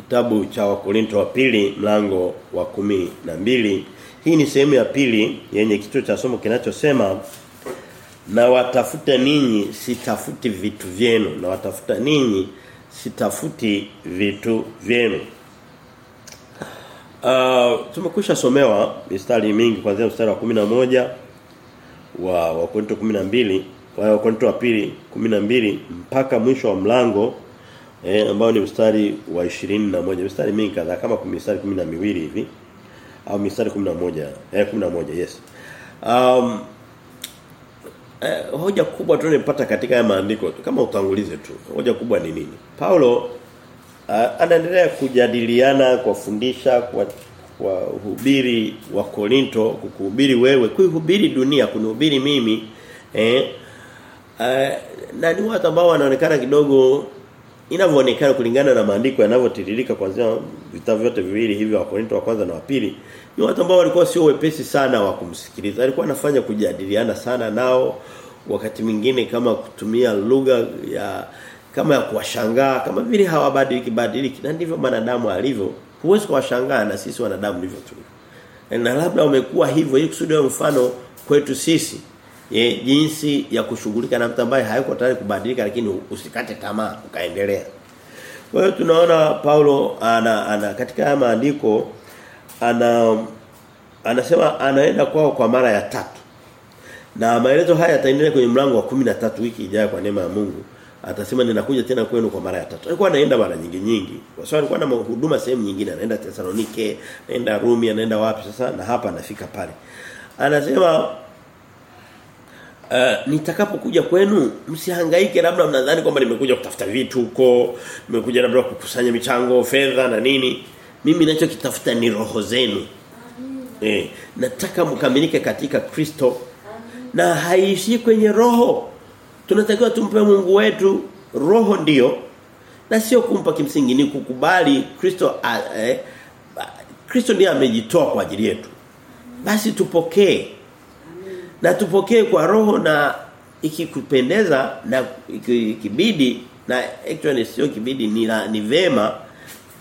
kitabu cha Wakorinto wa pili mlango wa kumi na mbili Hii ni sehemu ya pili yenye kichwa cha somo kinachosema na watafuta ninyi sitafuti vitu vyenu na watafuta ninyi sitafuti vitu vyenu. Uh, tumekwisha somewa mistari mingi kuanzia mstari wa 11 wa Wakorinto 12 wa Wakorinto wa pili 12 mpaka mwisho wa mlango eh, ambao ni mstari wa 21 mstari mingi kadhaa kama mstari 12 hivi au mstari 11 eh 11 yes. Um eh, hoja kubwa tunayopata katika haya maandiko kama utangulize tu hoja kubwa ni nini? Paulo uh, anaendelea kujadiliana kuwafundisha kwa kwa uhubiri wa Korinto kukuhubiri wewe kuihubiri dunia kunihubiri mimi eh uh, na ni watu ambao wanaonekana kidogo inavyoonekana kulingana na maandiko yanavyotiririka kuanzia vita vyote viwili hivi wa Korinto wa kwanza na wa pili ni watu ambao walikuwa sio wepesi sana wa kumsikiliza. Alikuwa anafanya kujadiliana sana nao wakati mwingine kama kutumia lugha ya kama ya kuwashangaa kama vile hawabadiliki badiliki. Na ndivyo wanadamu alivyo. Huwezi kuwashangaa na sisi wanadamu ndivyo tulivyo. Na labda umekuwa hivyo ili kusudi mfano kwetu sisi ye, jinsi ya kushughulika na mtu ambaye hayuko tayari kubadilika lakini usikate tamaa ukaendelea. Kwa hiyo tunaona Paulo ana, ana katika haya maandiko ana anasema anaenda kwao kwa mara ya tatu. Na maelezo haya yataendelea kwenye mlango wa 13 wiki ijayo kwa neema ya Mungu. Atasema ninakuja tena kwenu kwa mara ya tatu. Alikuwa anaenda mara nyingi nyingi. Kwa sababu alikuwa na huduma sehemu nyingine, anaenda Thessalonike, anaenda Rumi, anaenda wapi sasa na hapa anafika pale. Anasema Uh, nitakapokuja kwenu msihangaike labda mnadhani kwamba nimekuja kutafuta vitu huko nimekuja labda kukusanya michango fedha na nini. Mimi ninachokitafuta ni roho zenu. Eh nataka mkamilike katika Kristo. Na haishi kwenye roho. Tunatakiwa tumpe Mungu wetu roho ndiyo na sio kumpa kimsingi ni kukubali Kristo eh, Kristo ndiye amejitoa kwa ajili yetu. Basi tupokee na tupokee kwa roho na ikikupendeza na ikibidi na actually sio kibidi ni, la, ni vema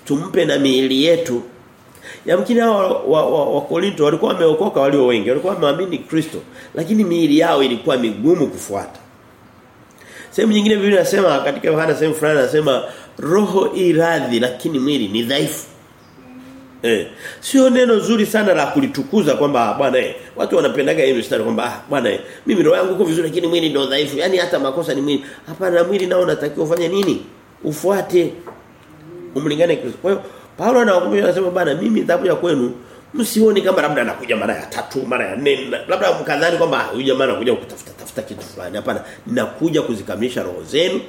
tumpe na miili yetu. Yamkini hao wa, wa, wa Korinto walikuwa wameokoka walio wengi walikuwa wameamini Kristo lakini miili yao ilikuwa migumu kufuata. Sehemu nyingine Biblia inasema katika Yohana sehemu fulani anasema roho iradhi lakini mwili ni dhaifu Eh. Sio neno zuri sana la kulitukuza kwamba bwana eh watu wanapendaga hiyo mstari kwamba ah bwana eh mimi roho yangu iko vizuri lakini mwili ndio dhaifu. Yaani hata makosa ni mwili. Hapana mwili nao unatakiwa ufanye nini? Ufuate umlingane Kristo. Kwa hiyo Paulo anawakumbusha anasema bwana mimi nitakuja kwenu msioni kama labda anakuja mara ya tatu, mara ya nne, labda mkadhani kwamba huyu jamaa anakuja kutafuta tafuta kitu fulani. Hapana, ninakuja kuzikamilisha roho zenu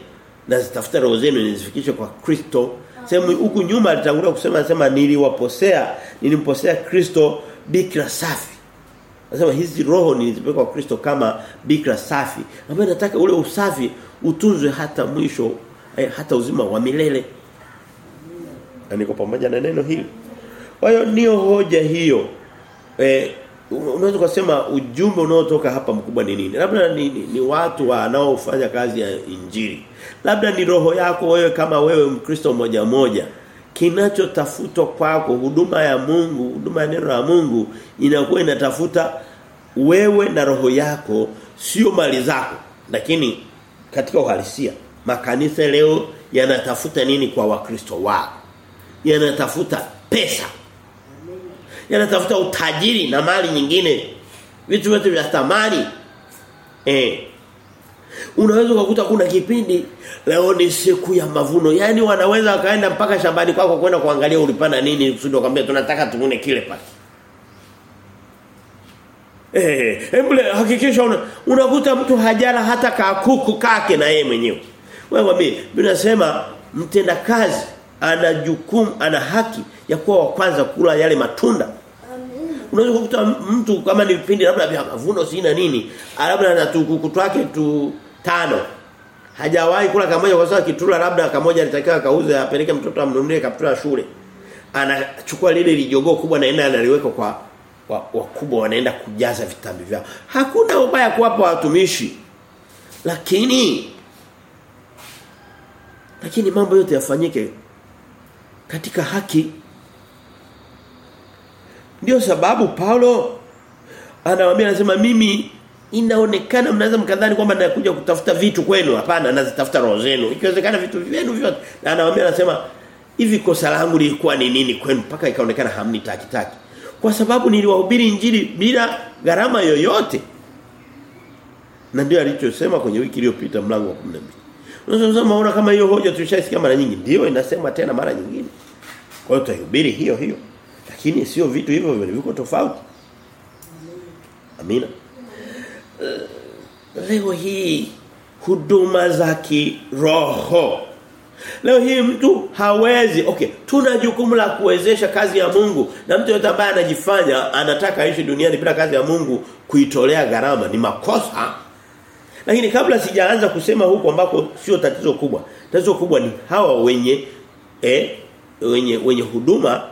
na zitafuta roho zenu nizifikishe kwa Kristo sehemu huku nyuma alitangulia kusema anasema niliwaposea nilimposea Kristo bikra safi. Anasema hizi roho nilizipeleka kwa Kristo kama bikra safi ambaye nataka ule usafi utunzwe hata mwisho eh, hata uzima wa milele. Na niko pamoja na neno hili. Kwa hiyo ndio hoja hiyo eh unaweza kusema ujumbe unaotoka hapa mkubwa ni nini? Labda ni, ni, ni watu wanaofanya kazi ya injili. Labda ni roho yako wewe kama wewe mkristo moja moja. kinachotafutwa kwako huduma ya Mungu huduma ya neno la Mungu inakuwa inatafuta wewe na roho yako sio mali zako. Lakini katika uhalisia makanisa leo yanatafuta nini kwa wakristo wao? Yanatafuta pesa yanatafuta utajiri na mali nyingine. Vitu vyote vya thamani. Eh unaweza kukuta kuna kipindi leo ni siku ya mavuno. Yani wanaweza wakaenda mpaka shambani kwako kwenda kuangalia ulipanda nini kusudi wakwambia tunataka tuvune kile pale. Eh hebu hakikisha una, unakuta mtu hajala hata kakuku kake na yeye mwenyewe. Wewe mwambie mtenda kazi ana jukumu ana haki ya kuwa wa kwanza kula yale matunda unaweza kukuta mtu kama ni vipindi labda vya mavuno sina nini labda ana tukuku twake tu tano. Hajawahi kula kamoja kwa sababu kitula labda kamoja alitakiwa kauze apeleke mtoto amnunulie kaptura shule. Anachukua lile lijogoo kubwa naenda analiweka kwa wakubwa wanaenda kujaza vitambi vyao. Hakuna ubaya kuwapa watumishi. Lakini lakini mambo yote yafanyike katika haki ndio sababu Paulo anawaambia anasema mimi inaonekana mnaweza mkadhani kwamba nakuja kutafuta vitu kwenu. Hapana nazitafuta roho zenu. Ikiwezekana vitu vyenu vyote. Na anawaambia anasema hivi kosa langu lilikuwa ni nini kwenu? Mpaka ikaonekana hamni taki taki. Kwa sababu niliwahubiri injili bila gharama yoyote. Na ndio alichosema kwenye wiki iliyopita mlango wa 12 unasema maona kama hiyo hoja tulishaisikia mara nyingi. Ndio inasema tena mara nyingine. Kwa hiyo tutahubiri hiyo hiyo lakini sio vitu hivyo viko tofauti. Amina. Leo hii huduma za kiroho. Leo hii mtu hawezi. Okay tuna jukumu la kuwezesha kazi ya Mungu na mtu yote ambaye anajifanya anataka aishi duniani bila kazi ya Mungu kuitolea gharama ni makosa. Lakini kabla sijaanza kusema huko ambako sio tatizo kubwa tatizo kubwa ni hawa wenye eh, wenye wenye huduma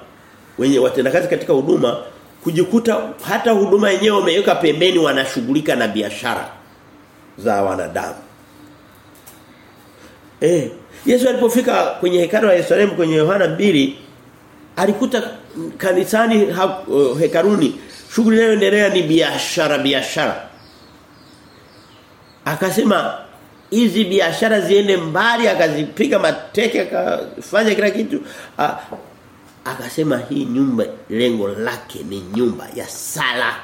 wenye watendakazi katika huduma kujikuta hata huduma yenyewe wameweka pembeni wanashughulika na biashara za wanadamu. Eh, Yesu alipofika kwenye hekalu la Yerusalemu kwenye Yohana mbili alikuta kanisani uh, hekaruni shughuli inayoendelea ni biashara biashara. Akasema hizi biashara ziende mbali akazipiga mateke akafanya kila kitu akasema hii nyumba lengo lake ni nyumba ya sala.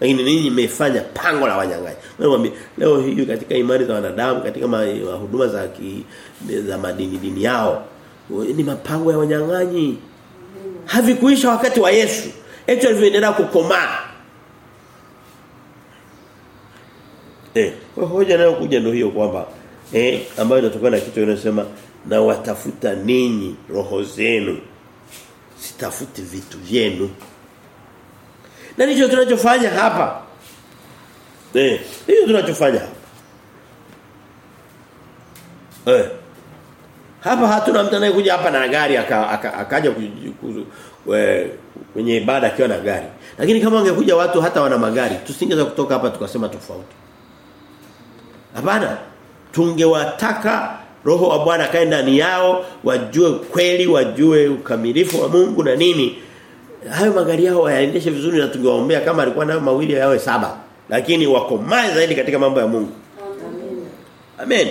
Lakini ninyi mmefanya pango la wanyang'anyi. Leo leo hii katika imani za wanadamu katika ma, huduma za ki, za madini dini yao ni mapango ya wanyang'anyi. Havikuisha wakati wa Yesu. Eti alivyoendelea kukomaa. Eh hoja nayo kuja ndio hiyo kwamba eh ambayo inatokana na kitu inasema na watafuta ninyi roho zenu sitafuti vitu vyenu. Na ndicho tunachofanya hapa. Eh hiyo tunachofanya. Hapa eh. Hapa hatuna mtu anayekuja hapa na gari akaja aka, kwenye ibada akiwa na gari. Lakini kama wangekuja watu hata wana magari tusingeza kutoka hapa tukasema tofauti. Hapana. Tungewataka roho wa Bwana kae ndani yao wajue kweli wajue ukamilifu wa Mungu na nini. Hayo magari yao wayaendeshe vizuri na tungewaombea kama alikuwa nayo mawili yawe saba. Lakini wakomae zaidi katika mambo ya Mungu. Amen.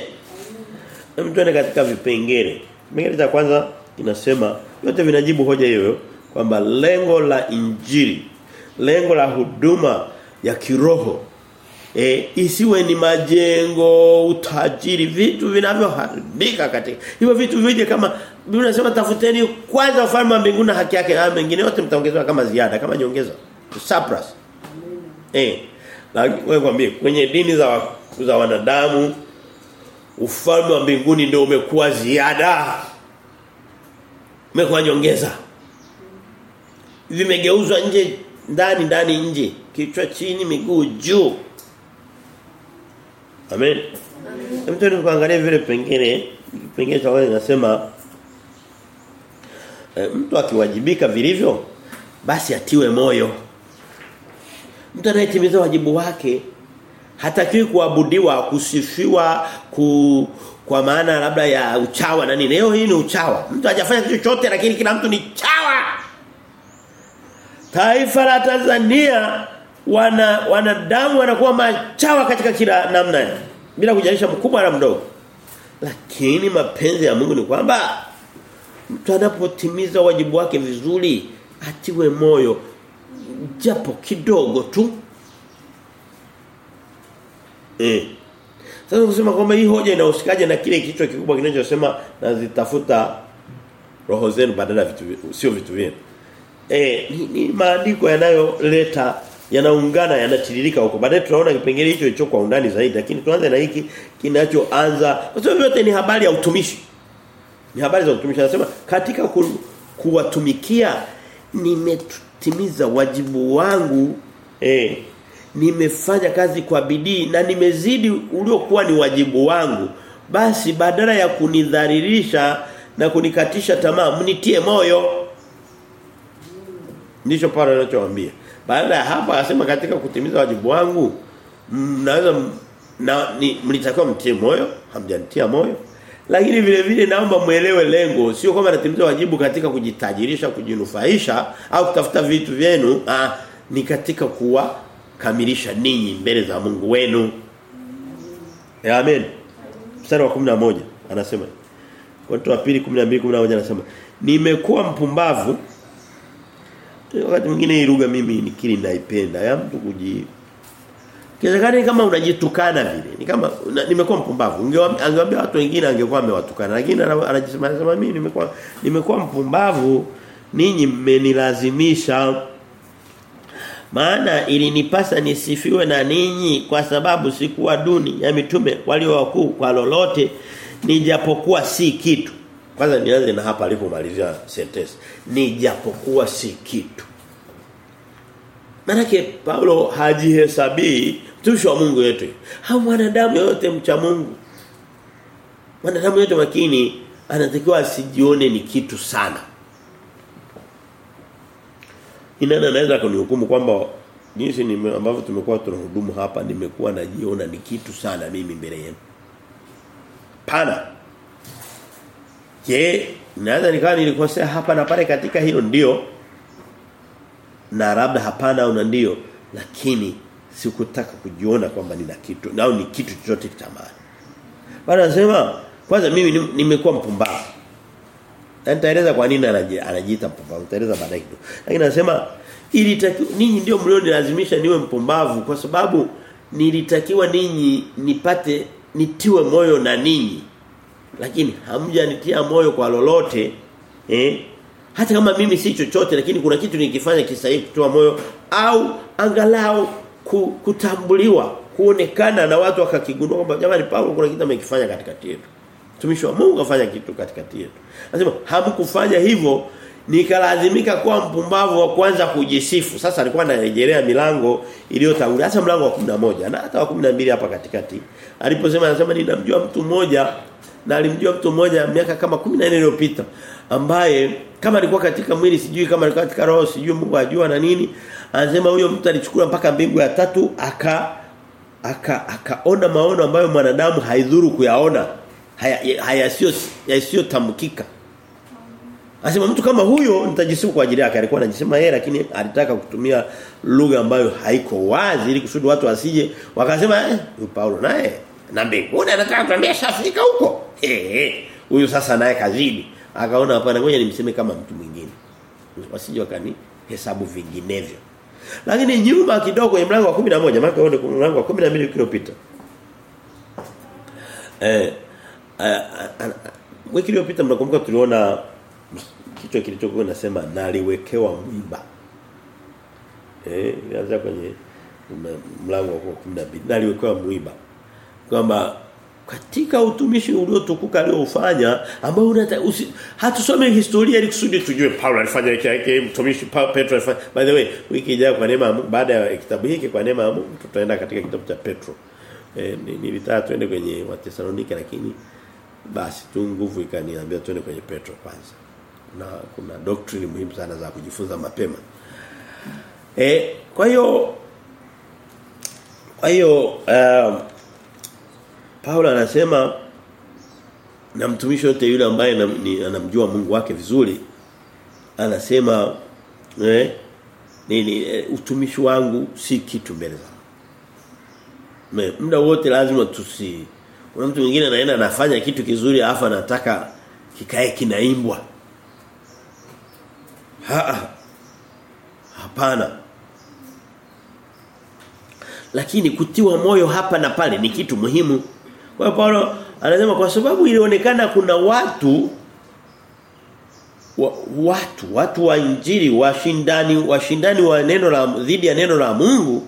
Amen. Tuende katika vipengele. Kipengele cha kwanza inasema yote vinajibu hoja hiyo kwamba lengo la injili lengo la huduma ya kiroho e, isiwe ni majengo utajiri vitu vinavyoharibika kati hivyo vitu vije kama Biblia inasema tafuteni kwanza ufalme wa mbinguni na haki yake. Na mengine yote mtaongezewa kama ziada kama nyongeza surplus. Eh wewe kwambie kwenye dini za za wanadamu ufalme wa mbinguni ndio umekuwa ziada. Umekuwa nyongeza. Vimegeuzwa nje ndani ndani nje. Kichwa chini miguu juu Amen. Amen. Mtu kuangalia vile pengine pengine cha nasema e, mtu akiwajibika vilivyo basi atiwe moyo. Mtu anayetimiza wajibu wake hatakiwi kuabudiwa, kusifiwa, ku kwa maana labda ya uchawa na nini. Leo hii ni uchawa. Mtu hajafanya kitu chochote lakini kila mtu ni chawa. Taifa la Tanzania wana wanadamu wanakuwa machawa katika kila namna bila kujalisha mkubwa na mdogo. Lakini mapenzi ya Mungu ni kwamba mtu anapotimiza wajibu wake vizuri atiwe moyo japo kidogo tu. Eh. Sasa kusema kwamba hii hoja inahusikaje na kile kichwa kikubwa kinachosema nazitafuta roho zenu badala vitu sio vitu vyenu. Eh ni, ni maandiko yanayoleta yanaungana yanatiririka huko. Baadaye tunaona kipengele hicho hicho kwa undani zaidi lakini tuanze na hiki kinachoanza kwa sababu yote ni habari ya utumishi. Ni habari za utumishi. Anasema katika ku, kuwatumikia nimetimiza wajibu wangu eh. nimefanya kazi kwa bidii na nimezidi uliokuwa ni wajibu wangu. Basi badala ya kunidhalilisha na kunikatisha tamaa mnitie moyo. Ndicho pale anachowaambia baada ya hapo anasema katika kutimiza wajibu wangu mnaweza na ni mlitakiwa mtie moyo hamjanitia moyo Lakini vile vile naomba muelewe lengo, sio kwamba natimiza wajibu katika kujitajirisha, kujinufaisha au kutafuta vitu vyenu, ah ni katika kuwa kamilisha ninyi mbele za Mungu wenu. E, amen. Mstari wa 11 anasema. Watu wa pili 12 11 anasema, "Nimekuwa mpumbavu." Wakati mwingine hii lugha mimi nikiri naipenda. Ya mtu kuji Kiwezekana kama unajitukana vile. Ni kama nimekuwa mpumbavu. Angewaambia watu wengine angekuwa amewatukana. Lakini anajisema anasema mimi nimekuwa nimekuwa mpumbavu. Ninyi mmenilazimisha maana ilinipasa nisifiwe na ninyi kwa sababu sikuwa duni ya mitume walio wakuu kwa lolote nijapokuwa si kitu. Kwanza nianze na hapa alipomalizia sentence. Nijapokuwa si kitu. Manake Paulo hajihesabii mtumishi wa Mungu yetu. Hao mwanadamu yote mcha Mungu. Mwanadamu yote makini anatakiwa asijione ni kitu sana. Inana anaweza kunihukumu kwamba jinsi nime ambavyo tumekuwa tunahudumu hapa nimekuwa najiona ni kitu sana mimi mbele yenu. Pana. Je, naweza nikawa nilikosea hapa na pale katika hilo ndio na labda hapana au ndio lakini sikutaka kujiona kwamba nina kitu au ni kitu chochote kitamani. Bwana anasema kwanza mimi nimekuwa mpumbavu. Na nitaeleza kwa nini anajiita mpumbavu. Nitaeleza baadaye kidogo. Lakini anasema ili ninyi ndio mlionilazimisha niwe mpumbavu kwa sababu nilitakiwa ninyi nipate nitiwe moyo na ninyi. Lakini hamjanitia moyo kwa lolote eh hata kama mimi si chochote lakini kuna kitu nikifanya kisahihi kutoa moyo au angalau kutambuliwa kuonekana na watu wakakigundua kwamba jamani Paulo kuna kitu amekifanya katikati yetu. Mtumishi wa Mungu afanya kitu katikati yetu. Anasema hamkufanya hivyo nikalazimika kuwa mpumbavu wa kwanza kujisifu. Sasa alikuwa anarejelea milango iliyotangulia hasa mlango wa 11 na hata wa 12 hapa katikati. Aliposema anasema ninamjua mtu mmoja na alimjua mtu mmoja miaka kama 14 iliyopita ambaye kama alikuwa katika mwili sijui kama alikuwa katika roho sijui Mungu ajua na nini anasema huyo mtu alichukua mpaka mbingu ya tatu aka aka akaona maono ambayo mwanadamu haidhuru kuyaona haya haya sio tamkika Anasema mtu kama huyo nitajisifu kwa ajili yake. Alikuwa anajisema yeye lakini alitaka kutumia lugha ambayo haiko wazi ili kusudi watu wasije wakasema eh Paulo naye na mbinguni anataka kutambia shafika huko. Eh huyu sasa naye kazidi. Akaona hapana ngoja nimseme kama mtu mwingine. Wasije wakani hesabu vinginevyo. Lakini nyuma kidogo ya mlango wa 11 maana ni mlango wa 12 uliopita eh wiki iliyopita mnakumbuka tuliona kichwa kilichokuwa nasema naliwekewa mwiba eh ilianza kwenye mlango wa 12 naliwekewa mwiba kwamba katika utumishi uliotukuka aliofanya ambao unata hatusome historia ili kusudi tujue Paulo alifanya hiki hiki mtumishi Petro alifanya by the way wiki ijayo kwa neema baada ya kitabu hiki kwa neema ya Mungu tutaenda katika kitabu cha Petro. E, nilitaka tuende kwenye Wathesalonike lakini basi tu nguvu ikaniambia tuende kwenye Petro kwanza. Na kuna doctrine muhimu sana za kujifunza mapema. Eh kwa hiyo kwa hiyo um, Paulo anasema na mtumishi yote yule ambaye anamjua Mungu wake vizuri anasema eh nini e, utumishi wangu si kitu mbele za Muda wote lazima tusi kuna mtu mwingine anaenda anafanya kitu kizuri afa anataka kikae kinaimbwa. Ha hapana. Lakini kutiwa moyo hapa na pale ni kitu muhimu. Kwa hiyo Paulo anasema kwa sababu ilionekana kuna watu wa, watu watu wa injili washindani washindani wa neno la dhidi ya neno la Mungu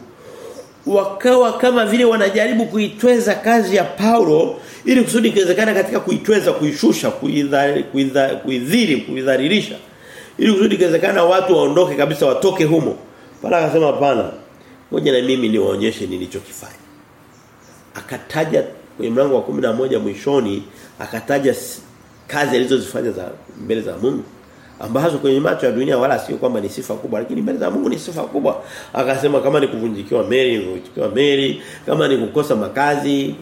wakawa kama vile wanajaribu kuitweza kazi ya Paulo ili kusudi ikiwezekana katika kuitweza kuishusha kuidhiri kuidhalilisha ili kusudi ikiwezekana watu waondoke kabisa watoke humo. Pala akasema hapana ngoja na mimi niwaonyeshe nilichokifanya. Akataja kwenye mlango wa 11 mwishoni akataja kazi alizozifanya za mbele za Mungu ambazo kwenye macho ya dunia wala sio kwamba ni sifa kubwa lakini mbele za Mungu ni sifa kubwa. Akasema kama ni kuvunjikiwa meli kuvunjikiwa meli kama ni kukosa makazi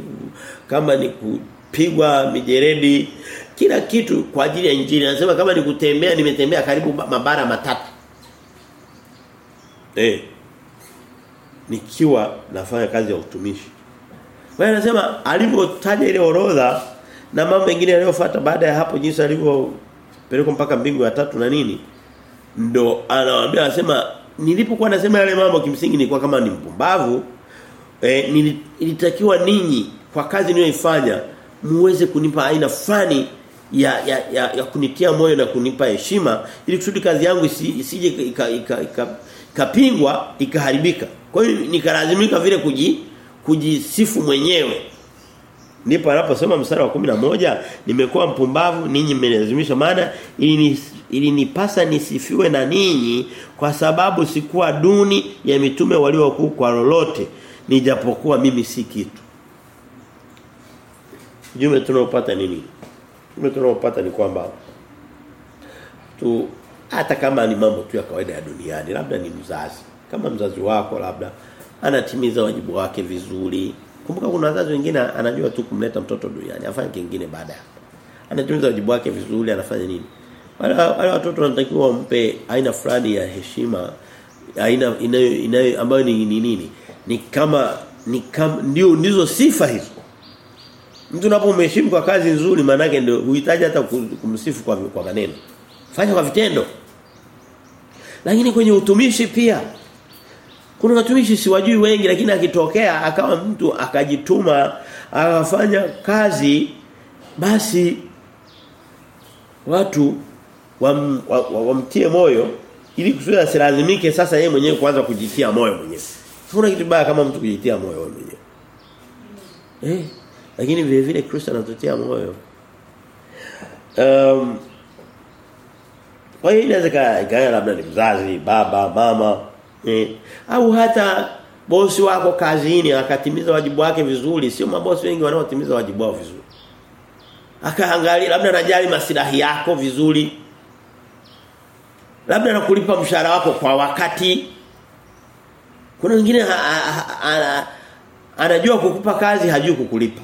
kama ni kupigwa mijeredi kila kitu kwa ajili ya injili. Anasema kama ni kutembea nimetembea karibu mabara matatu. Eh nikiwa nafanya kazi ya utumishi kwa hiyo anasema alipotaja ile orodha na mambo mengine yaliyofuata baada ya hapo jinsi alivyopelekwa mpaka mbingu ya tatu na nini ndo anawaambia anasema nilipokuwa nasema yale mambo kimsingi nilikuwa kama ni mpumbavu eh, nilitakiwa ninyi kwa kazi niliyoifanya muweze kunipa aina fulani ya, ya, ya, ya kunitia moyo na kunipa heshima ili kusudi kazi yangu isije ikapingwa ika, ika, ika, ikaharibika. Kwa hiyo nikalazimika vile kuji kujisifu mwenyewe. Ndipo anaposema msara wa moja nimekuwa mpumbavu ninyi mmelazimisha maana ili ili nipasa nisifiwe na ninyi kwa sababu sikuwa duni ya mitume waliokuu kwa lolote nijapokuwa mimi si kitu. Jume tunaopata nini? Jume tunaopata ni kwamba tu hata kama ni mambo tu ya kawaida ya duniani labda ni mzazi kama mzazi wako labda anatimiza wajibu wake vizuri. Kumbuka kuna wazazi wengine anajua tu kumleta mtoto duniani afanye kingine baada anatimiza wajibu wake vizuri anafanya nini? Wale watoto wanatakiwa wampe aina fulani ya heshima aina inayo, inayo ambayo ni nini? Ni, ni kama ni kama ndio ndizo sifa hizo. Mtu unapomheshimu kwa kazi nzuri maana yake ndio huhitaji hata kumsifu kwa kwa maneno. Fanya kwa vitendo. Lakini kwenye utumishi pia kuna watumishi siwajui wengi lakini akitokea akawa mtu akajituma akafanya kazi basi watu wam, wa, wa moyo ili kusudi asilazimike sasa yeye mwenyewe kuanza kujitia moyo mwenyewe. Hakuna kitu baya kama mtu kujitia moyo mwenyewe. Eh, lakini vile vile Kristo anatutia moyo. Um, kwa hiyo inaweza kaa labda ni mzazi, baba, mama, eh, au hata bosi wako kazini akatimiza wajibu wake vizuri, sio mabosi wengi wanaotimiza wajibu wao vizuri. Akaangalia labda anajali maslahi yako vizuri. Labda anakulipa mshahara wako kwa wakati. Kuna wengine anajua kukupa kazi hajui kukulipa.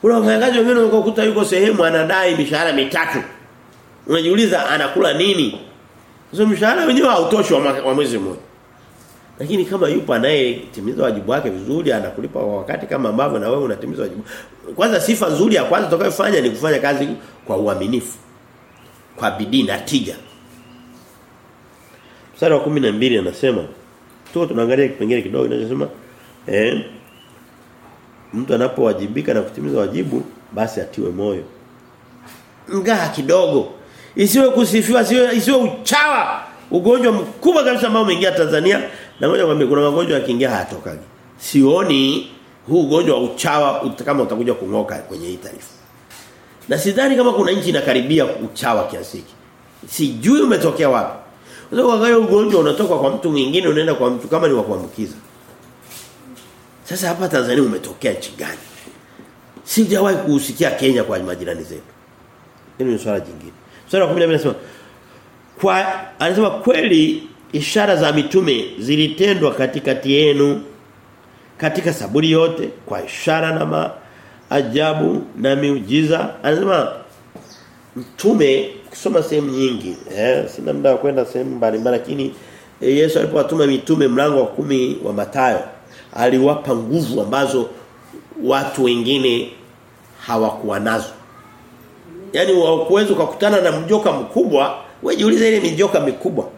Kuna wafanyakazi wengine unakuta yuko sehemu anadai mishahara mitatu. Unajiuliza anakula nini? Sio mshahara wenyewe hautoshi wa mwezi mmoja. Lakini kama yupo anayetimiza wajibu wake vizuri anakulipa kwa wakati kama ambavyo na wewe unatimiza wajibu. Kwanza sifa nzuri ya kwanza utakayofanya ni kufanya kazi kwa uaminifu. Kwa bidii na tija. Mstari wa 12 anasema tu tunaangalia kipengele kidogo kinachosema eh mtu anapowajibika na kutimiza wajibu basi atiwe moyo. Ngaa kidogo. Isiwe kusifiwa, isiwe, isiwe uchawa. Ugonjwa mkubwa kabisa ambao umeingia Tanzania na moja kwa kuna magonjwa yakiingia hayatokagi. Sioni huu ugonjwa wa uchawa kama utakuja kungoka kwenye hii taifa. Na sidhani kama kuna nchi inakaribia uchawa kiasi hiki. Sijui umetokea wapi. Kwa sababu ugonjwa unatoka kwa mtu mwingine unaenda kwa mtu kama ni wa kuambukiza. Sasa hapa Tanzania umetokea nchi gani? Sijawahi kuusikia Kenya kwa majirani zetu. Hili ni swala jingine. Swala wa 12 anasema kwa anasema kweli ishara za mitume zilitendwa katikati yenu katika saburi yote kwa ishara na maajabu na miujiza. Anasema mtume kusoma sehemu nyingi eh sina muda wa kwenda sehemu mbalimbali lakini eh, Yesu alipowatuma mitume mlango wa kumi wa Mathayo aliwapa nguvu ambazo watu wengine hawakuwa nazo. Yaani uwezo ukakutana na mjoka mkubwa, wewe jiulize ile mijoka mikubwa.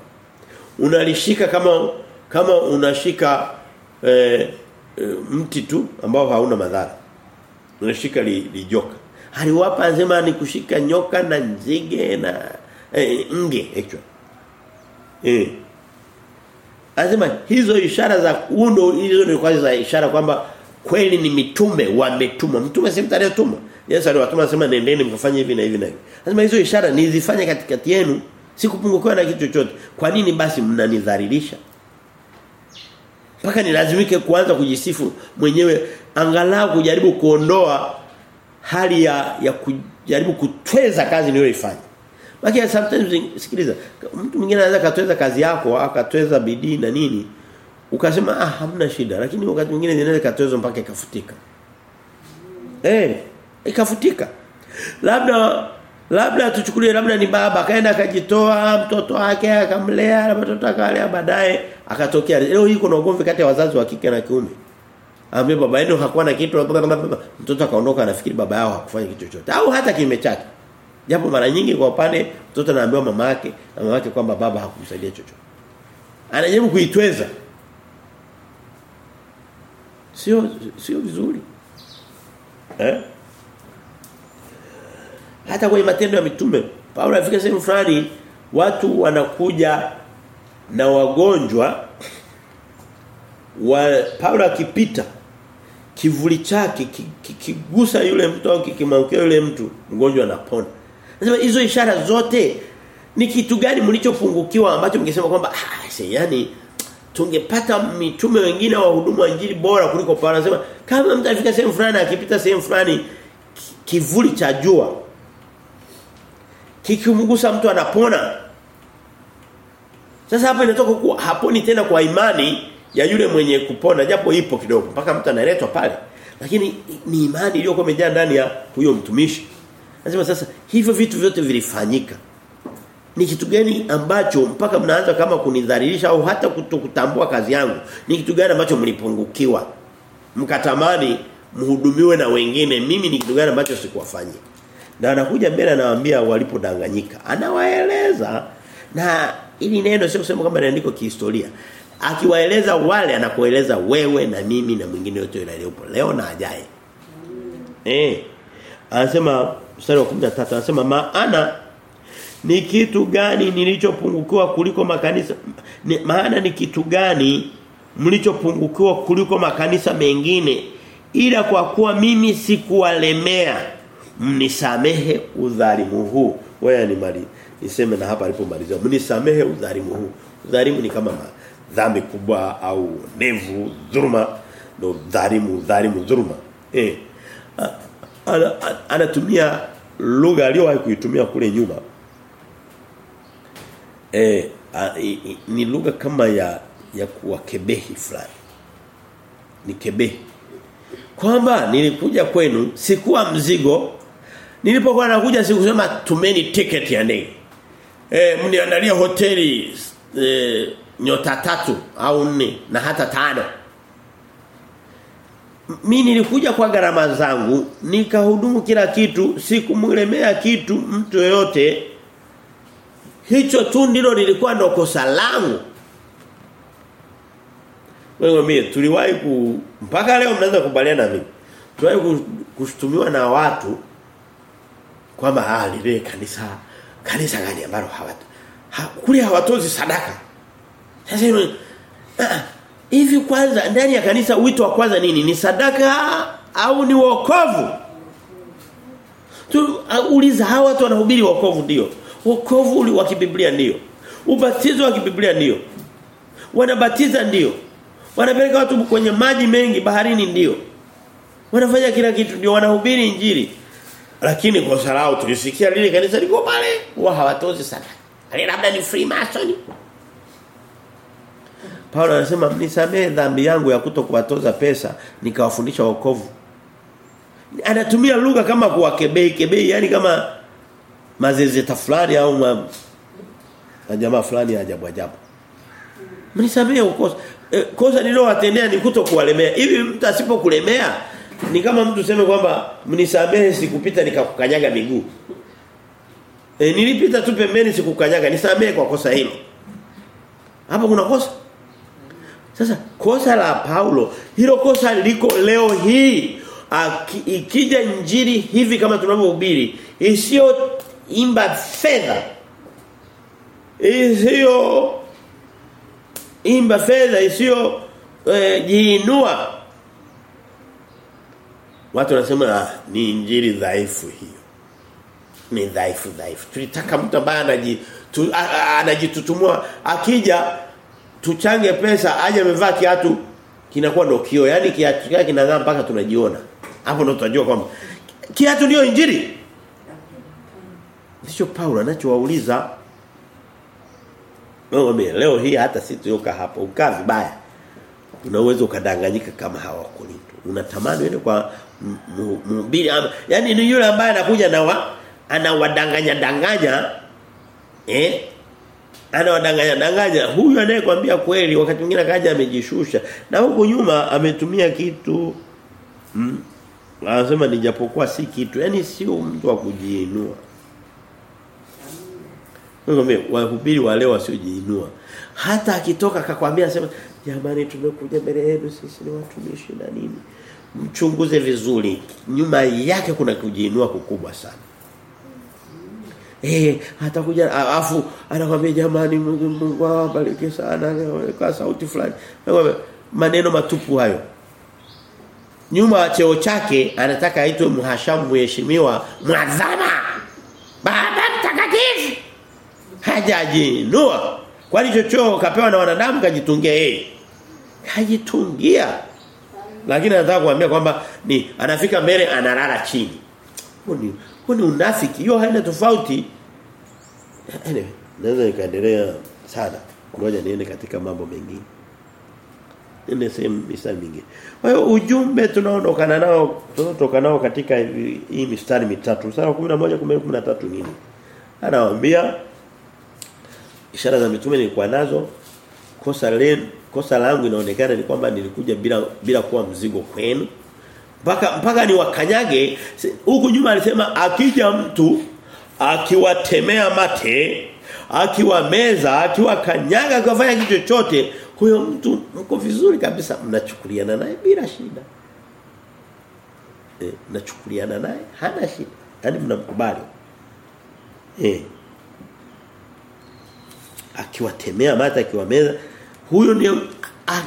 Unalishika kama kama unashika eh, e, mti tu ambao hauna madhara. Unashika li, li joka. Aliwapa anasema ni kushika nyoka na nzige na eh, nge actually. Eh. Anasema hizo ishara za undo hizo ni kwa za ishara kwamba kweli ni mitume wametumwa. Mtume si. Yesu aliwatuma sema nendeni mkafanye hivi na hivi na hivi. Anasema hizo ishara nizifanye katikati yenu sikupungukiwa na kitu chochote. Kwa nini basi mnanidhalilisha? Mpaka nilazimike kuanza kujisifu mwenyewe angalau kujaribu kuondoa hali ya ya kujaribu kutweza kazi niliyoifanya. Lakini sometimes sikiliza mtu mwingine anaweza katweza kazi yako akatweza bidii na nini ukasema ah hamna shida lakini wakati mwingine inaweza katweza mpaka ikafutika. Eh, ikafutika. Labda labda tuchukulie labda ni baba akaenda akajitoa mtoto wake akamlea na mtoto akalea baadaye akatokea leo hii kuna ugomvi kati ya wazazi wa kike na kiume. Ambaye baba yenu hakuwa na kitu mtoto akaondoka anafikiri baba yao hakufanya kitu chochote au hata kime chake. Japo mara nyingi kwa upande mtoto anaambiwa mama yake na mama yake kwamba baba hakumsaidia chochote. Anajaribu kuitweza. Sio sio vizuri. Eh? Hata kwenye matendo ya mitume Paulo afika sehemu fulani watu wanakuja na wagonjwa wa Paulo akipita kivuli chake kikigusa ki, ki, yule mtu au kikimaukia yule mtu mgonjwa anapona. Nasema hizo ishara zote ni kitu gani mlichopungukiwa ambacho mngesema kwamba ah yani tungepata mitume wengine wa huduma injili bora kuliko Paulo anasema kama mtu afika sehemu fulani akipita sehemu fulani kivuli cha jua kikimgusa mtu anapona. Sasa hapa inatoka kuwa haponi tena kwa imani ya yule mwenye kupona japo ipo kidogo mpaka mtu analetwa pale. Lakini ni imani iliyokuwa imejaa ndani ya huyo mtumishi. Nasema sasa hivyo vitu vyote vilifanyika. Ni kitu gani ambacho mpaka mnaanza kama kunidhalilisha au hata kutokutambua kazi yangu ni kitu gani ambacho mlipungukiwa? Mkatamani mhudumiwe na wengine mimi ni kitu gani ambacho sikuwafanyia na anakuja mbele anawaambia walipodanganyika. Anawaeleza. Na ili neno sio kusema kama inaandiko kihistoria. Akiwaeleza wale anakueleza wewe na mimi na mwingine yote yule leo na ajaye. Eh. Anasema mstari wa 13 anasema maana ni kitu gani nilichopungukiwa kuliko makanisa? Ni, maana ni kitu gani mlichopungukiwa kuliko makanisa mengine? Ila kwa kuwa mimi sikuwalemea mnisamehe udhalimu huu. Wewe ni mali niseme na hapa alipomalizia mnisamehe udhalimu huu. Udhalimu ni kama dhambi kubwa au nevu dhuluma. Ndo dhalimu dhalimu dhuluma. Eh. Anatumia lugha aliyowahi kuitumia kule nyuma. Eh ni lugha kama ya ya kuwakebehi fulani. Ni kebehi. Kwamba nilikuja kwenu sikuwa mzigo nilipokuwa nakuja sikusema tumeni ticket ya ndege. Eh mniandalia hoteli e, nyota tatu au nne na hata tano. Mimi nilikuja kwa gharama zangu nikahudumu kila kitu sikumlemea kitu mtu yoyote. Hicho tu ndilo lilikuwa ndo kosa langu. Wewe mimi tuliwahi ku mpaka leo mnaanza kubaliana na mimi. Tuliwahi kushtumiwa na watu kwamba ah lile kanisa kanisa gani ambalo hawatu ha, kule hawatozi sadaka. Sasa hivi kwanza ndani ya kanisa wito wa kwanza nini? Ni sadaka au ni wokovu? Tu uh, uliza hawa watu wanahubiri wokovu ndio. Wokovu wa kibiblia ndio. Ubatizo wa kibiblia ndio. Wanabatiza ndio. Wanapeleka watu kwenye maji mengi baharini ndio. Wanafanya kila kitu ndio. Wanahubiri injili lakini kwa sarao tulisikia lile kanisa liko pale huwa hawatozi sana. Ali labda ni freemason Paulo anasema mnisamee dhambi yangu ya kutokuwatoza pesa nikawafundisha wokovu. Anatumia lugha kama kuwakebei kebei yani kama mazezeta fulani au ma, jamaa fulani ajabu ajabu. Mnisamee ukosa e, kosa nilowatendea ni kutokuwalemea hivi mtu asipokulemea ni kama mtu sema kwamba mnisamehe sikupita nikakukanyaga miguu. E, nilipita tu pembeni sikukanyaga nisamehe kwa kosa hilo. Hapo kuna kosa? Sasa kosa la Paulo hilo kosa liko leo hii. Aki, ikija njiri hivi kama tunavyohubiri isiyo imba fedha isiyo imba fedha isiyo eh, jiinua watu wanasema ah, ni injili dhaifu hiyo. Ni dhaifu dhaifu. Tulitaka mtu ambaye anaji tu, anajitutumua. Akija tuchange pesa aje amevaa kiatu kinakuwa ndio kio Yaani kiatu chake kinang'aa mpaka tunajiona. Hapo ndo tutajua kwamba kiatu ndio injili. Ndicho Paulo anachowauliza. Wewe leo hii hata si tuyoka hapo ukaa vibaya. Unaweza ukadanganyika kama hawa. Unatamani uende kwa mhubiri yani ni yule ambaye anakuja na wa, anawadanganya danganya eh? Anawadanganya danganya. Huyu anayekwambia kweli wakati mwingine kaja amejishusha. Na huku nyuma ametumia kitu mm, anasema nijapokuwa si kitu yani sio mtu wa kujiinua. Ngombe wahubiri wale wasiojiinua. Hata akitoka akakwambia sema jamani tumekuja mbele yenu sisi ni watumishi na nini mchunguze vizuri nyuma yake kuna kujiinua kukubwa sana Eh atakuja afu anakuambia jamani Mungu awabariki sana kwa sauti fulani. Maneno matupu hayo. Nyuma cheo chake anataka aitwe mhashamu mheshimiwa mwadhama. Baba mtakatifu. Hajajinua. Kwani chochoo kapewa na wanadamu kajitungia yeye. Kajitungia. Lakini anataka kuambia kwamba ni anafika mbele analala chini. Huo huni unafiki. Hiyo haina tofauti. Anyway, naweza nikaendelea sana. Ngoja niende katika mambo mengine. Nende sehemu mistari mingine. Kwa hiyo ujumbe tunaondokana nao tunatoka nao katika hii mistari mitatu. Mstari wa 11 13 nini? Anawaambia ishara za mitume nilikuwa nazo kosa lenu kosa langu inaonekana ni kwamba nilikuja bila bila kuwa mzigo kwenu. Mpaka mpaka ni wakanyage huku nyuma alisema akija mtu akiwatemea mate akiwameza akiwakanyaga akafanya kitu chochote huyo mtu mko vizuri kabisa. Mnachukuliana naye bila shida. Eh mnachukuliana naye hana shida. Yani mnamkubali. Eh. Akiwatemea mate akiwameza huyo ndio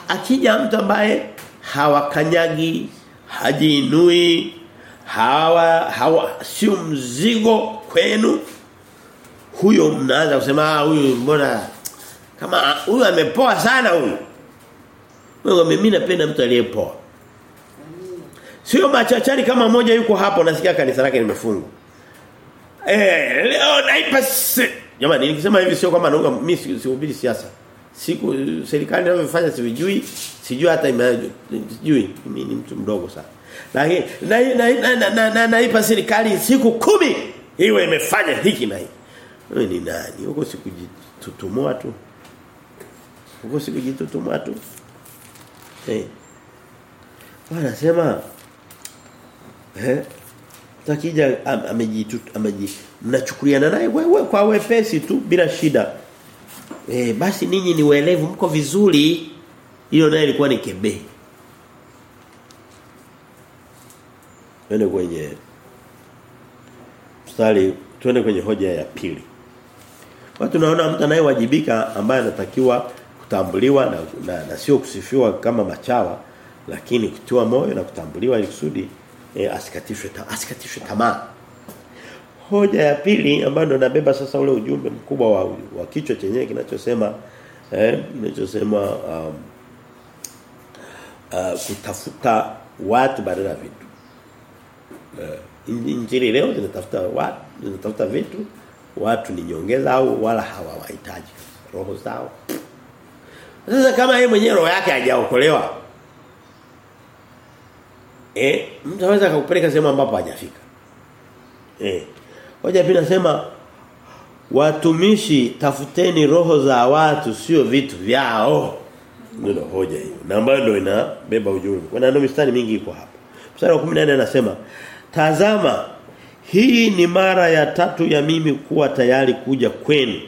akija mtu ambaye hawakanyagi hajiinui hawa hawa sio mzigo kwenu huyo mnaanza kusema huyu mbona kama huyu amepoa sana huyu. Wewe mimi napenda mtu aliyepoa. Sio machachari kama mmoja yuko hapo nasikia kanisa lake limefungwa. Eh leo naipa jamani nikisema hivi sio kama naunga mimi sihubiri siasa siku serikali inavyofanya sivijui sijui hata sijui mimi ni mtu mdogo sana. Lakini na na na, na, na, naipa serikali siku kumi iwe imefanya hiki na hiki. Wewe ni nani? Huko sikujitutumua tu. Huko sikujitutumua tu. Eh. Wanasema eh takija amejitut ameji mnachukuliana naye? Wewe kwa wepesi tu bila shida Eh basi ninyi ni uelevu mko vizuri. Hiyo naye ilikuwa ni kebe. Twende kwenye mstari twende kwenye hoja ya pili. Watu tunaona mtu anayewajibika ambaye anatakiwa kutambuliwa na, na, na sio kusifiwa kama machawa lakini kutiwa moyo na kutambuliwa ili kusudi e, asikatishwe ta, asikatishwe tamaa. Hoja ya pili ambayo ndo nabeba sasa ule ujumbe mkubwa wa, wa kichwa chenyewe kinachosema eh kinachosema um, uh, kutafuta watu badala ya vitu. Uh, injili leo zinatafuta watu, zinatafuta vitu, watu ni nyongeza au wala hawawahitaji roho zao. Sasa kama yeye mwenyewe roho yake hajaokolewa eh mtu anaweza akakupeleka sehemu ambapo hajafika. Eh Hoja pia nasema watumishi tafuteni roho za watu sio vitu vyao. Ndio hoja hiyo. Na ambayo ndio inabeba ujumbe. Kuna ndio mistari mingi iko hapa. Mstari wa 14 anasema tazama hii ni mara ya tatu ya mimi kuwa tayari kuja kwenu.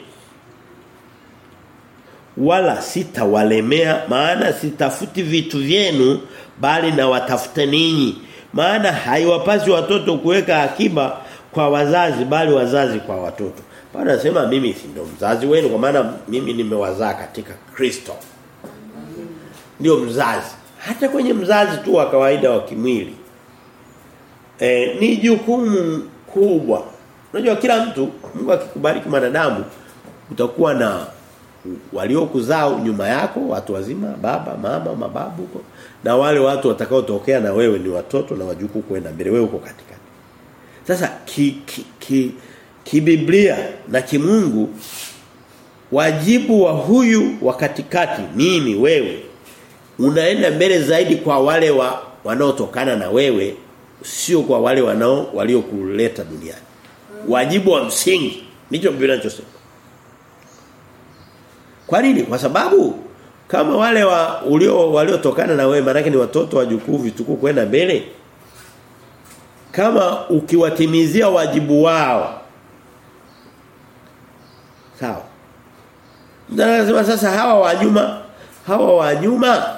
Wala sitawalemea maana sitafuti vitu vyenu bali na watafuta ninyi. Maana haiwapasi watoto kuweka akiba kwa wazazi bali wazazi kwa watoto. Bwana anasema mimi si ndo mzazi wenu kwa maana mimi nimewazaa katika Kristo. Ndio mzazi. Hata kwenye mzazi tu wa kawaida wa kimwili. E, ni jukumu kubwa. Unajua kila mtu Mungu akikubariki mwanadamu utakuwa na waliokuzaa nyuma yako watu wazima baba mama mababu na wale watu watakaotokea na wewe ni watoto na wajukuu kwenda mbele wewe uko katikati. Sasa ki, ki, ki, kibiblia na kimungu wajibu wa huyu wa katikati mimi wewe unaenda mbele zaidi kwa wale wa wanaotokana na wewe sio kwa wale wanao waliokuleta duniani. Wajibu wa msingi ndicho Biblia inachosema. Kwa nini? Kwa sababu kama wale wa ulio waliotokana na wewe maana ni watoto wajukuu vitukuu kwenda mbele kama ukiwatimizia wajibu wao sawa Nasema sasa hawa wa nyuma hawa wa nyuma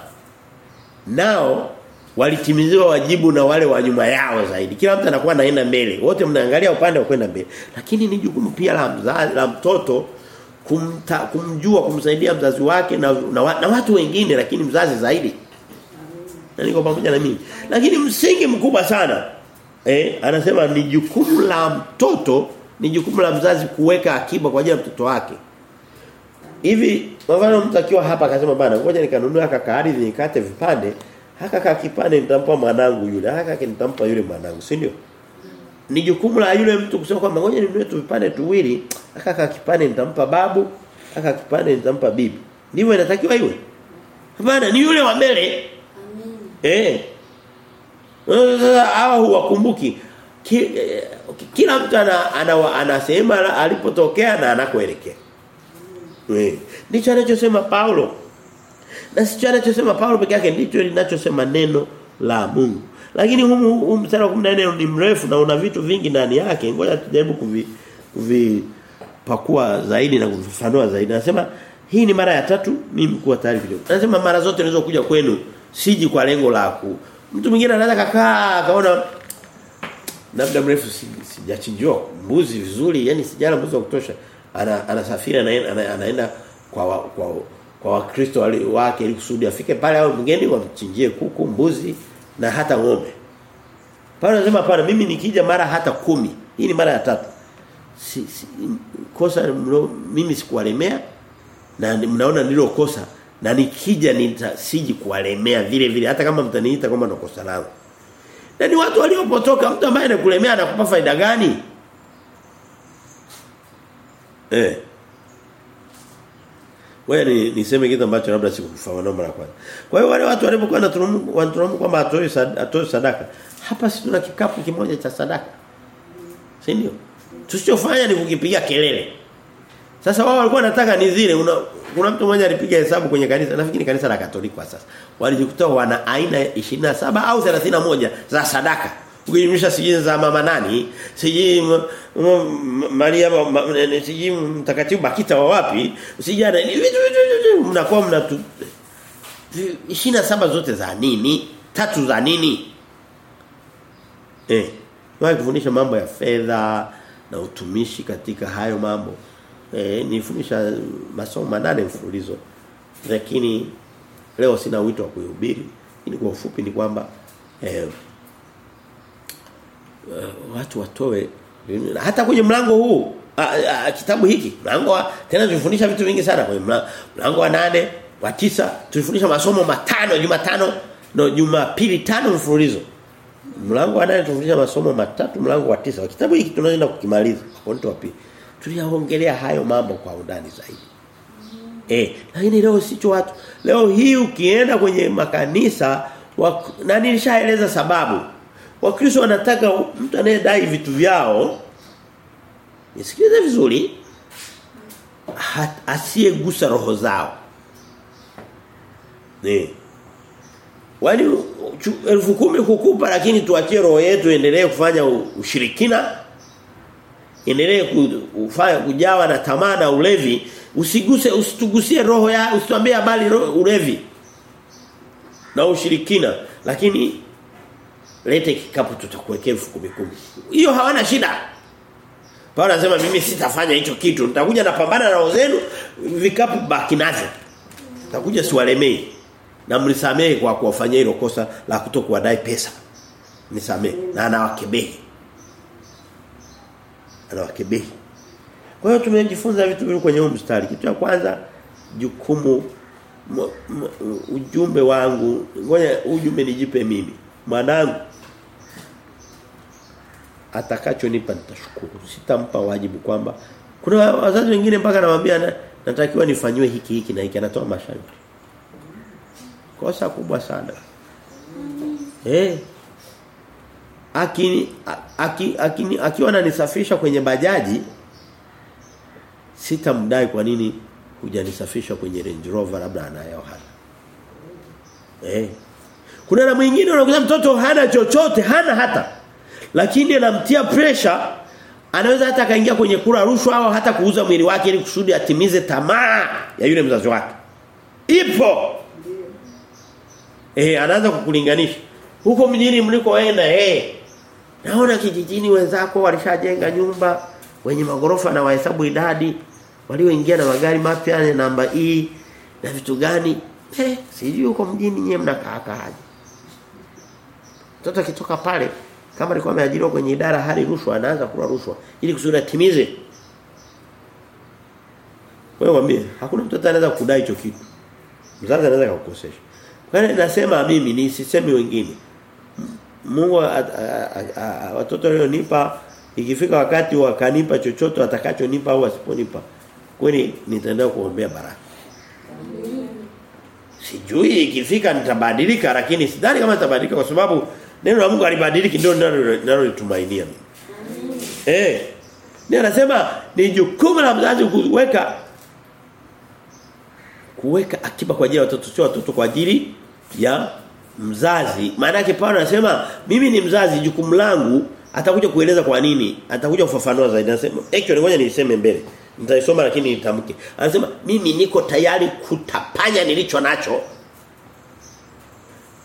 nao walitimiziwa wajibu na wale wa nyuma yao zaidi. Kila mtu anakuwa anaenda mbele. Wote mnaangalia upande wa kwenda mbele. Lakini ni jukumu pia la mzazi la mtoto kumta, kumjua kumsaidia mzazi wake na, na, na watu wengine lakini mzazi zaidi. Na niko pamoja na mimi. Lakini msingi mkubwa sana eh anasema ni jukumu la mtoto, ni jukumu la mzazi kuweka akiba kwa ajili ya mtoto wake. Hivi mfano mtu akiwa hapa akasema bana ngoja nikanunua kaka ardhi nikate vipande haka kaka kipande nitampa mwanangu yule haka nitampa yule mwanangu si ndio ni jukumu la yule mtu kusema kwamba ngoja ninunue tu vipande tuwili haka kaka kipande nitampa babu haka kipande nitampa bibi ndivyo inatakiwa iwe hapana ni yule wa mbele Amen. eh hawa huwakumbuki Ki, kila mtu ana ana, ana sehemu alipotokea na anakoelekea Eh. Ndicho anachosema Paulo. Na sicho anachosema Paulo peke yake ndicho linachosema neno la Mungu. Lakini humu hum, mstari wa 14 ni mrefu na una vitu vingi ndani yake. Ngoja tujaribu kuvi, kuvi pakua zaidi na kufafanua zaidi. Anasema hii ni mara ya tatu mimi kuwa tayari kidogo. Anasema mara zote nilizokuja kwenu siji kwa lengo la. Mtu mwingine anaweza kakaa akaona labda mrefu sijachinjwa mbuzi vizuri, yani sijala mbuzi wa kutosha ana anasafiri anaenda, ana, anaenda kwa wa, kwa kwa wakristo wake ili kusudi afike pale au mgeni wamchinjie kuku mbuzi na hata ng'ombe. Pale anasema hapana mimi nikija mara hata kumi hii ni mara ya tatu. Si, si, kosa mlo, mimi sikuwalemea na mnaona nilo kosa na nikija nitasiji kuwalemea vile vile hata kama mtaniita kama ndo kosa langu. Na ni watu waliopotoka mtu ambaye anakulemea anakupa faida gani? Eh. Wewe ni niseme kitu ambacho labda sikufahamu mara kwanza. Kwa hiyo wale watu walipokuwa wanaturumu kwamba atoe atoe sadaka. Hapa si tuna kikapu kimoja cha sadaka. Si ndio? Tusichofanya ni kukipiga kelele. Sasa wao walikuwa wanataka ni zile. Una, kuna mtu mmoja alipiga hesabu kwenye kanisa nafikiri kanisa la Katoliki kwa sasa. Walijikuta wana aina 27 au 31 za sadaka. Ukijumlisha sijini za mama nani sijini Maria sijini mtakatifu Bakita wa wapi sijana mnakuwa mnatu 27 zote za nini? Tatu za nini? Eh wao kufundisha mambo ya fedha na utumishi katika hayo mambo eh nifundisha masomo manane mfululizo. Lakini leo sina wito wa kuhubiri ili kwa ufupi ni kwamba eh uh, watu watoe hata kwenye mlango huu a, a, kitabu hiki mlango wa, tena tulifundisha vitu vingi sana kwenye mlango, mlango wa nane wa tisa tulifundisha masomo matano Jumatano no Jumapili tano mfululizo. Mlango wa nane tulifundisha masomo matatu mlango wa tisa. Kitabu hiki tunaenda kukimaliza Wakorintho wa pili tuliyaongelea hayo mambo kwa undani zaidi eh lakini leo sicho watu leo hii ukienda kwenye makanisa wa, na nilishaeleza sababu Wakristo wanataka mtu anayedai vitu vyao nisikilize vizuri asiyegusa roho zao. Ne. Wani elfu kumi kukupa lakini tuachie roho yetu endelee kufanya ushirikina endelee kufanya kujawa na tamaa na ulevi usiguse usitugusie roho ya usituambie habari ulevi na ushirikina lakini lete kikapu tutakuwekea elfu kumi kumi. Hiyo hawana shida. Paulo anasema mimi sitafanya hicho kitu. Nitakuja napambana na roho zenu vikapu baki nazo Nitakuja siwalemei. Na mlisamehe kwa kuwafanyia hilo kosa la kutokuwadai pesa. Nisamehe na anawakebehi. Anawakebehi. Kwa hiyo tumejifunza vitu vingi kwenye huu mstari. Kitu cha kwanza jukumu m, m, ujumbe wangu ngoja ujumbe nijipe mimi mwanangu atakachonipa nitashukuru sitampa wajibu kwamba kuna wazazi wengine mpaka nawaambia na, natakiwa nifanywe hiki hiki na hiki anatoa mashauri. Kosa kubwa sana. Eh. Akini aki, aki, akiwa ananisafisha kwenye bajaji sitamdai kwa nini hujanisafisha kwenye Range Rover labda anayo hana. Eh. Kuna na mwingine unakuta mtoto hana chochote, hana hata. Lakini anamtia pressure anaweza hata kaingia kwenye kura rushwa au hata kuuza mwili wake ili kusudi atimize tamaa ya yule mzazi wake. Ipo. Eh anaanza kukulinganisha. Huko mjini mlikoenda eh naona kijijini wenzako walishajenga nyumba wenye magorofa na wahesabu idadi walioingia na magari mapya na namba hii na vitu gani. Eh sijui huko mjini nyewe mnakaa kaaje mtoto akitoka pale kama alikuwa ameajiriwa kwenye idara hali rushwa anaanza kula rushwa ili kusudi atimize. Wewe mwambie hakuna mtoto anaweza kudai hicho kitu. Mzazi anaweza kukukosesha. Kwa nasema mimi ni sisemi wengine Mungu watoto alionipa ikifika wakati wakanipa chochote atakachonipa au asiponipa kweli nitaendelea kuombea baraka. Sijui ikifika nitabadilika lakini sidhani kama nitabadilika kwa sababu neno la Mungu alibadiliki ndio ninalotumainia mimi eh ni anasema ni jukumu la mzazi kuweka kuweka akiba kwa ajili ya watoto sio watoto kwa ajili ya mzazi. Maana yake Paulo anasema mimi ni mzazi jukumu langu atakuja kueleza kwa nini atakuja kufafanua zaidi. Anasema actually ngoja niseme mbele nitaisoma lakini nitamke. Anasema mimi niko tayari kutapanya nilicho nacho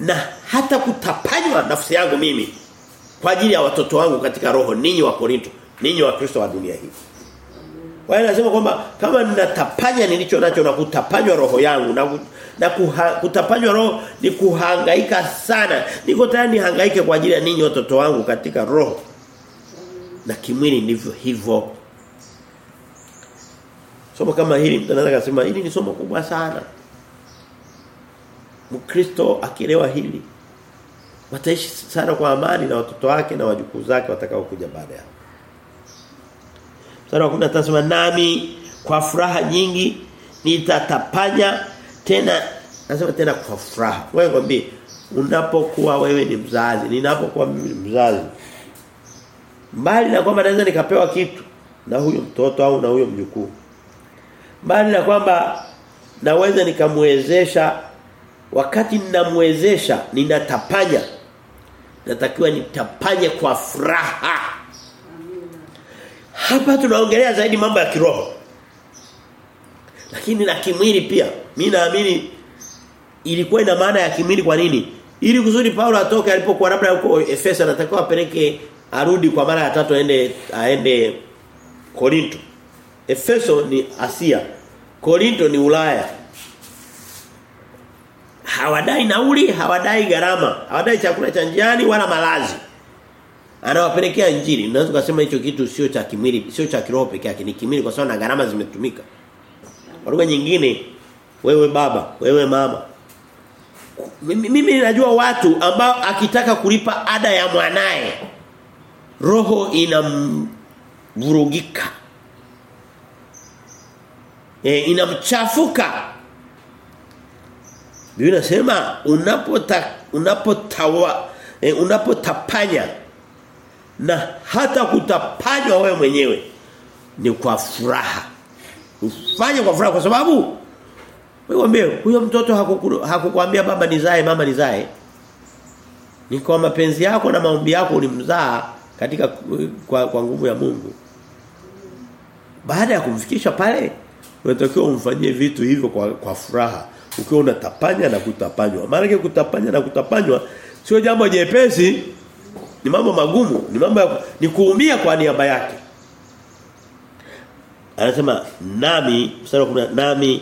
na hata kutapanywa nafsi yangu mimi kwa ajili ya watoto wangu katika roho ninyi wa Korinto ninyi wa Kristo wa dunia hii. Kwa hiyo anasema kwamba kama ninatapanya nilicho nacho na kutapanywa roho yangu na na kuha, kutapanywa roho ni kuhangaika sana. Niko tayari nihangaike kwa ajili ya ninyi watoto wangu katika roho. Na kimwili ndivyo hivyo. Somo kama hili mtu kusema hili ni somo kubwa sana. Mkristo akielewa hili wataishi sana kwa amani na watoto wake na wajukuu zake watakao kuja baada yao. Mstari wa 10 anasema nami kwa furaha nyingi nitatapanya tena nasema tena kwa furaha. Wewe kwambie unapokuwa wewe ni mzazi, ninapokuwa mimi mzazi. Mbali na kwamba naweza nikapewa kitu na huyo mtoto au na huyo mjukuu. Mbali na kwamba naweza nikamwezesha wakati ninamwezesha ninatapanya natakiwa nitapanye kwa furaha. Hapa tunaongelea zaidi mambo ya kiroho. Lakini na kimwili pia. Mimi naamini ilikuwa ina maana ya kimwili kwa nini? Ili kusudi Paulo atoke alipokuwa labda huko Efeso anatakiwa apeleke arudi kwa mara ya tatu aende aende Korinto. Efeso ni Asia. Korinto ni Ulaya. Hawadai nauli, hawadai gharama, hawadai chakula cha njiani wala malazi. Anawapelekea injili. Unaweza kusema hicho kitu sio cha kimwili, sio cha kiroho pekee yake, ni kimwili kwa sababu na gharama zimetumika. Kwa lugha nyingine wewe baba, wewe mama. Mimi, najua watu ambao akitaka kulipa ada ya mwanae roho inamvurugika. E, inamchafuka. Biblia inasema unapota unapotawa e, unapotapanya na hata kutapanywa wewe mwenyewe ni kwa furaha. Ufanye kwa furaha kwa sababu wewe huyo mtoto hakukwambia haku baba nizae mama nizae. Ni kwa mapenzi yako na maombi yako ulimzaa katika kwa, kwa nguvu ya Mungu. Baada ya kumfikisha pale unatakiwa umfanyie vitu hivyo kwa, kwa furaha ukiwa unatapanya na kutapanywa. Maana kutapanya na kutapanywa sio jambo jepesi ni mambo magumu, ni mambo ya, ni kuumia kwa niaba yake. Anasema nami mstari wa nami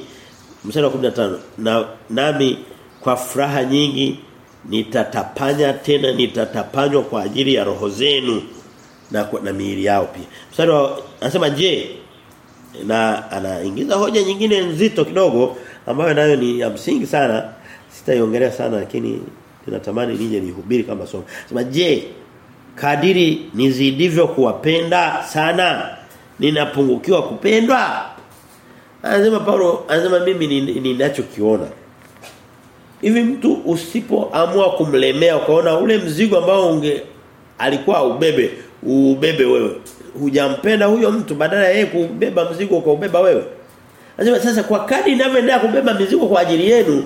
mstari wa 15 na nami kwa furaha nyingi nitatapanya tena nitatapanywa kwa ajili ya roho zenu na na miili yao pia. Mstari anasema je na anaingiza hoja nyingine nzito kidogo ambayo nayo ni ya msingi sana sitaiongelea sana lakini ninatamani nije nihubiri kama somo. Sema je kadiri nizidivyo kuwapenda sana ninapungukiwa kupendwa? Anasema Paulo anasema mimi ninachokiona. hivi mtu usipoamua kumlemea ukaona ule mzigo ambao unge alikuwa ubebe ubebe wewe. Hujampenda huyo mtu badala yeye kubeba mzigo ukaubeba wewe. Anasema sasa kwa kadi ninavyoendelea kubeba mizigo kwa ajili yenu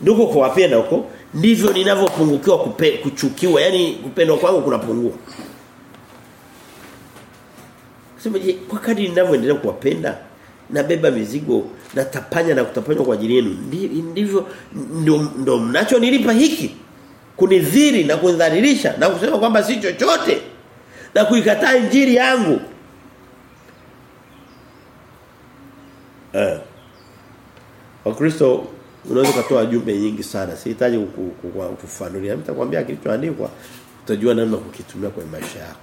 ndiko kuwapenda huko. Ndivyo ninavyopungukiwa kuchukiwa. Yani kupendwa kwangu kunapungua Sema je kwa kadi ninavyoendelea kuwapenda nabeba mizigo natapanya na kutapanywa kwa ajili yenu. Ndivyo ndio ndo mnacho nilipa hiki kunidhiri na kunidhalilisha na kusema kwamba si chochote na kuikataa injili yangu. Eh. Wakristo unaweza kutoa jumbe nyingi sana. Sihitaji kufafanulia nitakwambia kilichoandikwa utajua namna kukitumia kwenye maisha yako.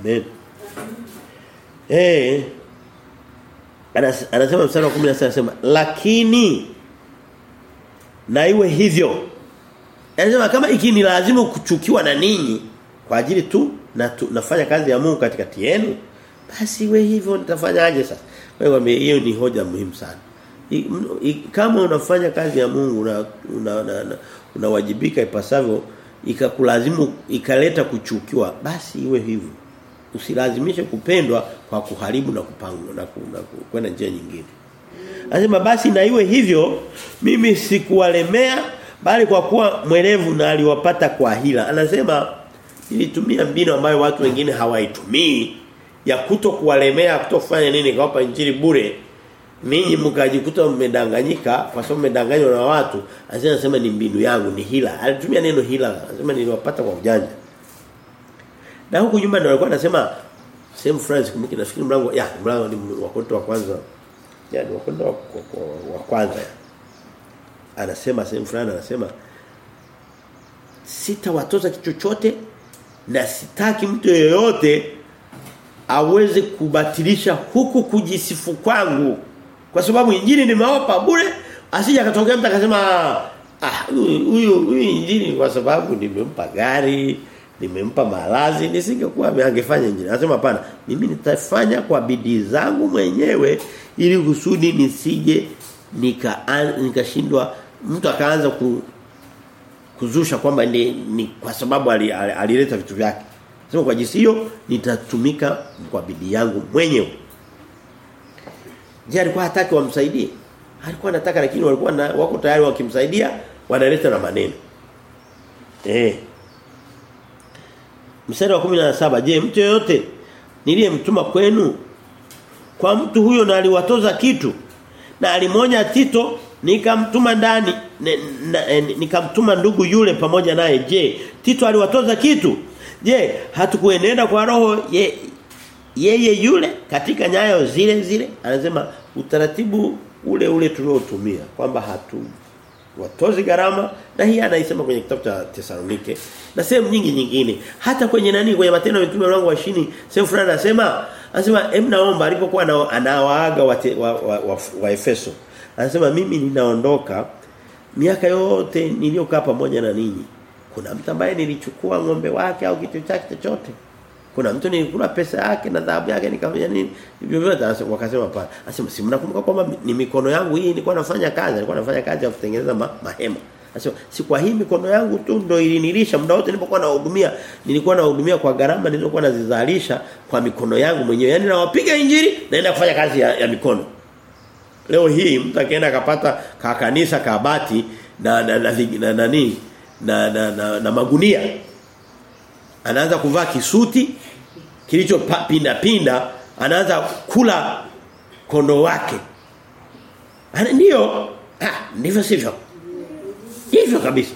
Amen eh. Anasema mstari wa 16 anasema lakini na iwe hivyo. Anasema kama ikini lazima kuchukiwa na ninyi kwa ajili tu na tu, nafanya kazi ya Mungu katikati yenu basi iwe hivyo nitafanyaje sasa? Kwa hiyo ni hoja muhimu sana. I, i, kama unafanya kazi ya Mungu una unawajibika una, una ipasavyo ikakulazimu ikaleta kuchukiwa basi iwe hivyo usilazimishe kupendwa kwa kuharibu na kupanga na kwenda njia nyingine. Anasema basi na iwe hivyo mimi sikuwalemea bali kwa kuwa mwelevu na aliwapata kwa hila. Anasema nilitumia mbinu ambayo watu wengine hawaitumii ya kuto kuwalemea kutofanya nini kawapa injili bure. Ninyi mkajikuta mmedanganyika kwa sababu mmedanganywa na watu. Anasema ni mbinu yangu ni hila. Alitumia neno hila anasema niliwapata kwa ujanja na huku nyumba ndio alikuwa anasema same friends kumiki nafikiri mlango ya mlango ni wa kwanza ya ni wakoto wa, wa, wa kwanza. Anasema same friend anasema sitawatoza kichochote na sitaki mtu yeyote aweze kubatilisha huku kujisifu kwangu. Kwa sababu injili nimewapa bure. Asije akatokea mtu akasema ah huyu huyu injili kwa sababu nimempa gari nimempa malazi nisingekuwa angefanya injili anasema hapana mimi nitafanya kwa bidii zangu mwenyewe ili kusudi nisije nika nikashindwa mtu akaanza ku, kuzusha kwamba ni, ni kwa sababu alileta ali, ali vitu vyake sema kwa jinsi hiyo nitatumika kwa bidii yangu mwenyewe Je alikuwa hataki wamsaidie? Alikuwa anataka lakini walikuwa na, wako tayari wakimsaidia wanaleta na maneno. Eh. Mstari wa 17 je mtu yote niliyemtuma kwenu kwa mtu huyo na aliwatoza kitu na alimonya Tito nikamtuma ndani nikamtuma ndugu yule pamoja naye je Tito aliwatoza kitu? Je hatukuenenda kwa roho ye, yeye yule katika nyayo zile zile? Anasema utaratibu ule ule tuliotumia kwamba hatu watozi gharama na hii anaisema kwenye kitabu cha Tesalonike na sehemu nyingi nyingine. Hata kwenye nani kwenye matendo ya mitume wangu wa 20 sehemu fulani anasema anasema em naomba alipokuwa na, anawaaga wa, wa, wa, wa, wa Efeso. Anasema mimi ninaondoka miaka yote niliyokaa pamoja na ninyi kuna mtu ambaye nilichukua ng'ombe wake au kitu chake chochote kuna mtu nilikula pesa yake na dhahabu yake nikafanya nini hivyo vyote wakasema pale anasema si mnakumbuka kwamba ni mikono yangu hii nilikuwa nafanya kazi nilikuwa nafanya kazi ya kutengeneza ma, mahema anasema si kwa hii mikono yangu tu ndio ilinilisha muda wote nilipokuwa nahudumia nilikuwa nahudumia kwa gharama nilizokuwa nazizalisha kwa mikono yangu mwenyewe yani nawapiga injili naenda kufanya kazi ya, ya mikono leo hii mtu akaenda akapata ka kanisa kabati na na na, na, na, na, na, na, na, na magunia anaanza kuvaa kisuti kilicho pinda pinda anaanza kula kondo wake. Ana ndio ah ndivyo sivyo. Hivyo kabisa.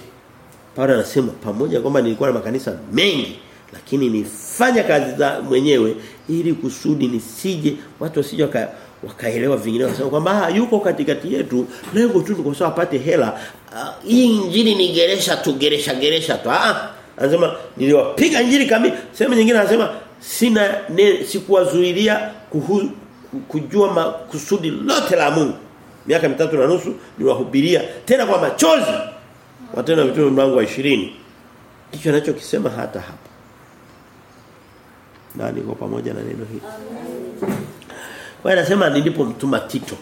Paulo anasema pamoja kwamba nilikuwa na makanisa mengi lakini nifanya kazi za mwenyewe ili kusudi nisije watu wasije waka, wakaelewa vingine. Wasema kwamba ah yuko katikati yetu lengo tu ni kwa sababu apate hela. Uh, hii injili ni geresha tu geresha geresha tu. Ah anasema niliwapiga injili kamili. Sema nyingine anasema sina sikuwazuilia kujua makusudi lote la Mungu. Miaka mitatu na nusu niwahubiria tena kwa machozi. Watena vitu mlango wa 20 hicho anachokisema hata hapa na niko pamoja na neno hili? Kwa anasema nilipomtuma Tito.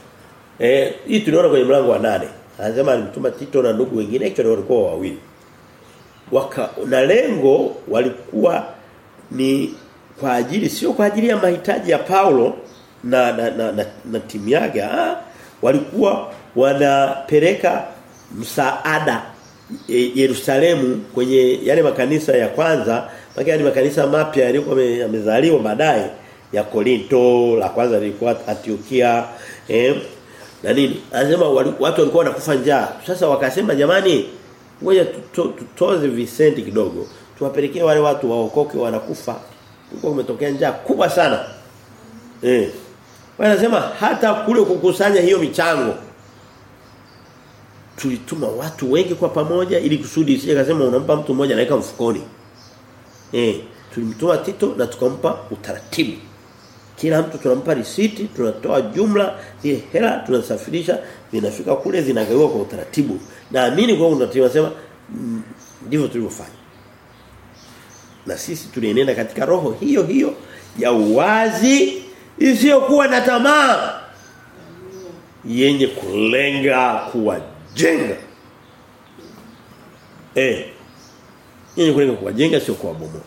Eh hii tunaona kwenye mlango wa nane. Anasema alimtuma Tito na ndugu wengine. Actually walikuwa wawili. Waka, na lengo walikuwa ni kwa ajili sio kwa ajili ya mahitaji ya Paulo na na, na, na, na timu yake ah walikuwa wanapeleka msaada e, Yerusalemu kwenye yale makanisa ya kwanza mpaka yale makanisa mapya yaliokuwa yamezaliwa baadaye ya Korinto la kwanza lilikuwa Antiochia eh na nini. Anasema watu walikuwa wanakufa njaa. Sasa wakasema jamani ngoja tutoze visenti kidogo. Tuwapelekee wale watu waokoke wanakufa. Kulikuwa kumetokea njaa kubwa sana. Eh. Wanasema hata kule kukusanya hiyo michango tulituma watu wengi kwa pamoja ili kusudi isije kasema unampa mtu mmoja anaweka mfukoni. Eh. Tulimtoa Tito na tukampa utaratibu. Kila mtu tunampa risiti tunatoa jumla zile hela tunasafirisha zinafika kule zinagawiwa kwa utaratibu naamini kwa utaratibu tunasema ndivyo tulivyofanya. Na sisi tulienenda katika roho hiyo hiyo ya uwazi isiyokuwa na tamaa yenye kulenga kuwajenga. Eh yenye kulenga kuwajenga sio kuwabomoa.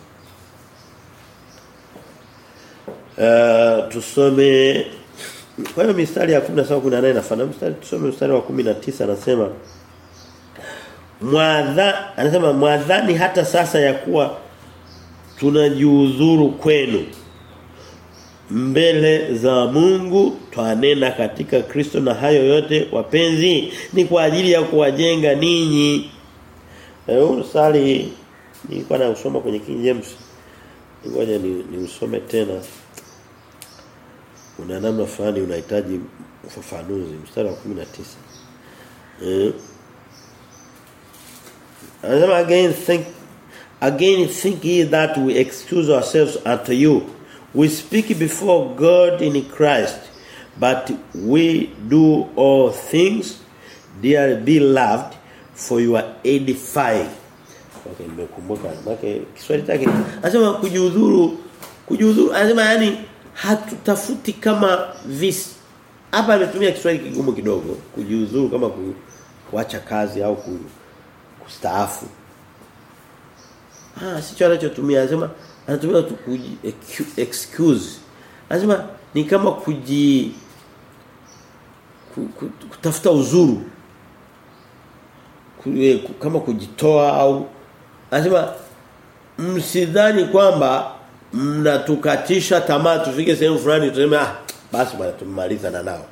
Uh, tusome kwa hiyo mistari ya 17 18 nafanana mstari tusome mstari wa 19 anasema mwadha anasema mwadhani hata sasa ya kuwa tunajiudhuru kwenu. Mbele za Mungu twanena katika Kristo na hayo yote wapenzi ni kwa ajili ya kuwajenga ninyi. Eh usali nilikuwa na usoma kwenye King James. Ngoja ni, ni usome tena. Una namna fulani unahitaji ufafanuzi. Mstari wa 19 eh Anasema again think again think ye that we excuse ourselves unto you. We speak before God in Christ but we do all things dear beloved for your edifying. Okay nimekumbuka. Maana Kiswahili chake anasema kujihudhuru kujihudhuru anasema yani hatutafuti kama visi hapa ametumia Kiswahili kigumu kidogo kujihudhuru kama ku, kuacha kazi au ku, kustaafu ah sicho anachotumia anasema anatumia tu excuse anasema ni kama kuji ku, ku, kutafuta uzuru ku, kama kujitoa au anasema msidhani kwamba mnatukatisha tamaa tufike sehemu fulani tuseme ah basi bwana tumemaliza na nao.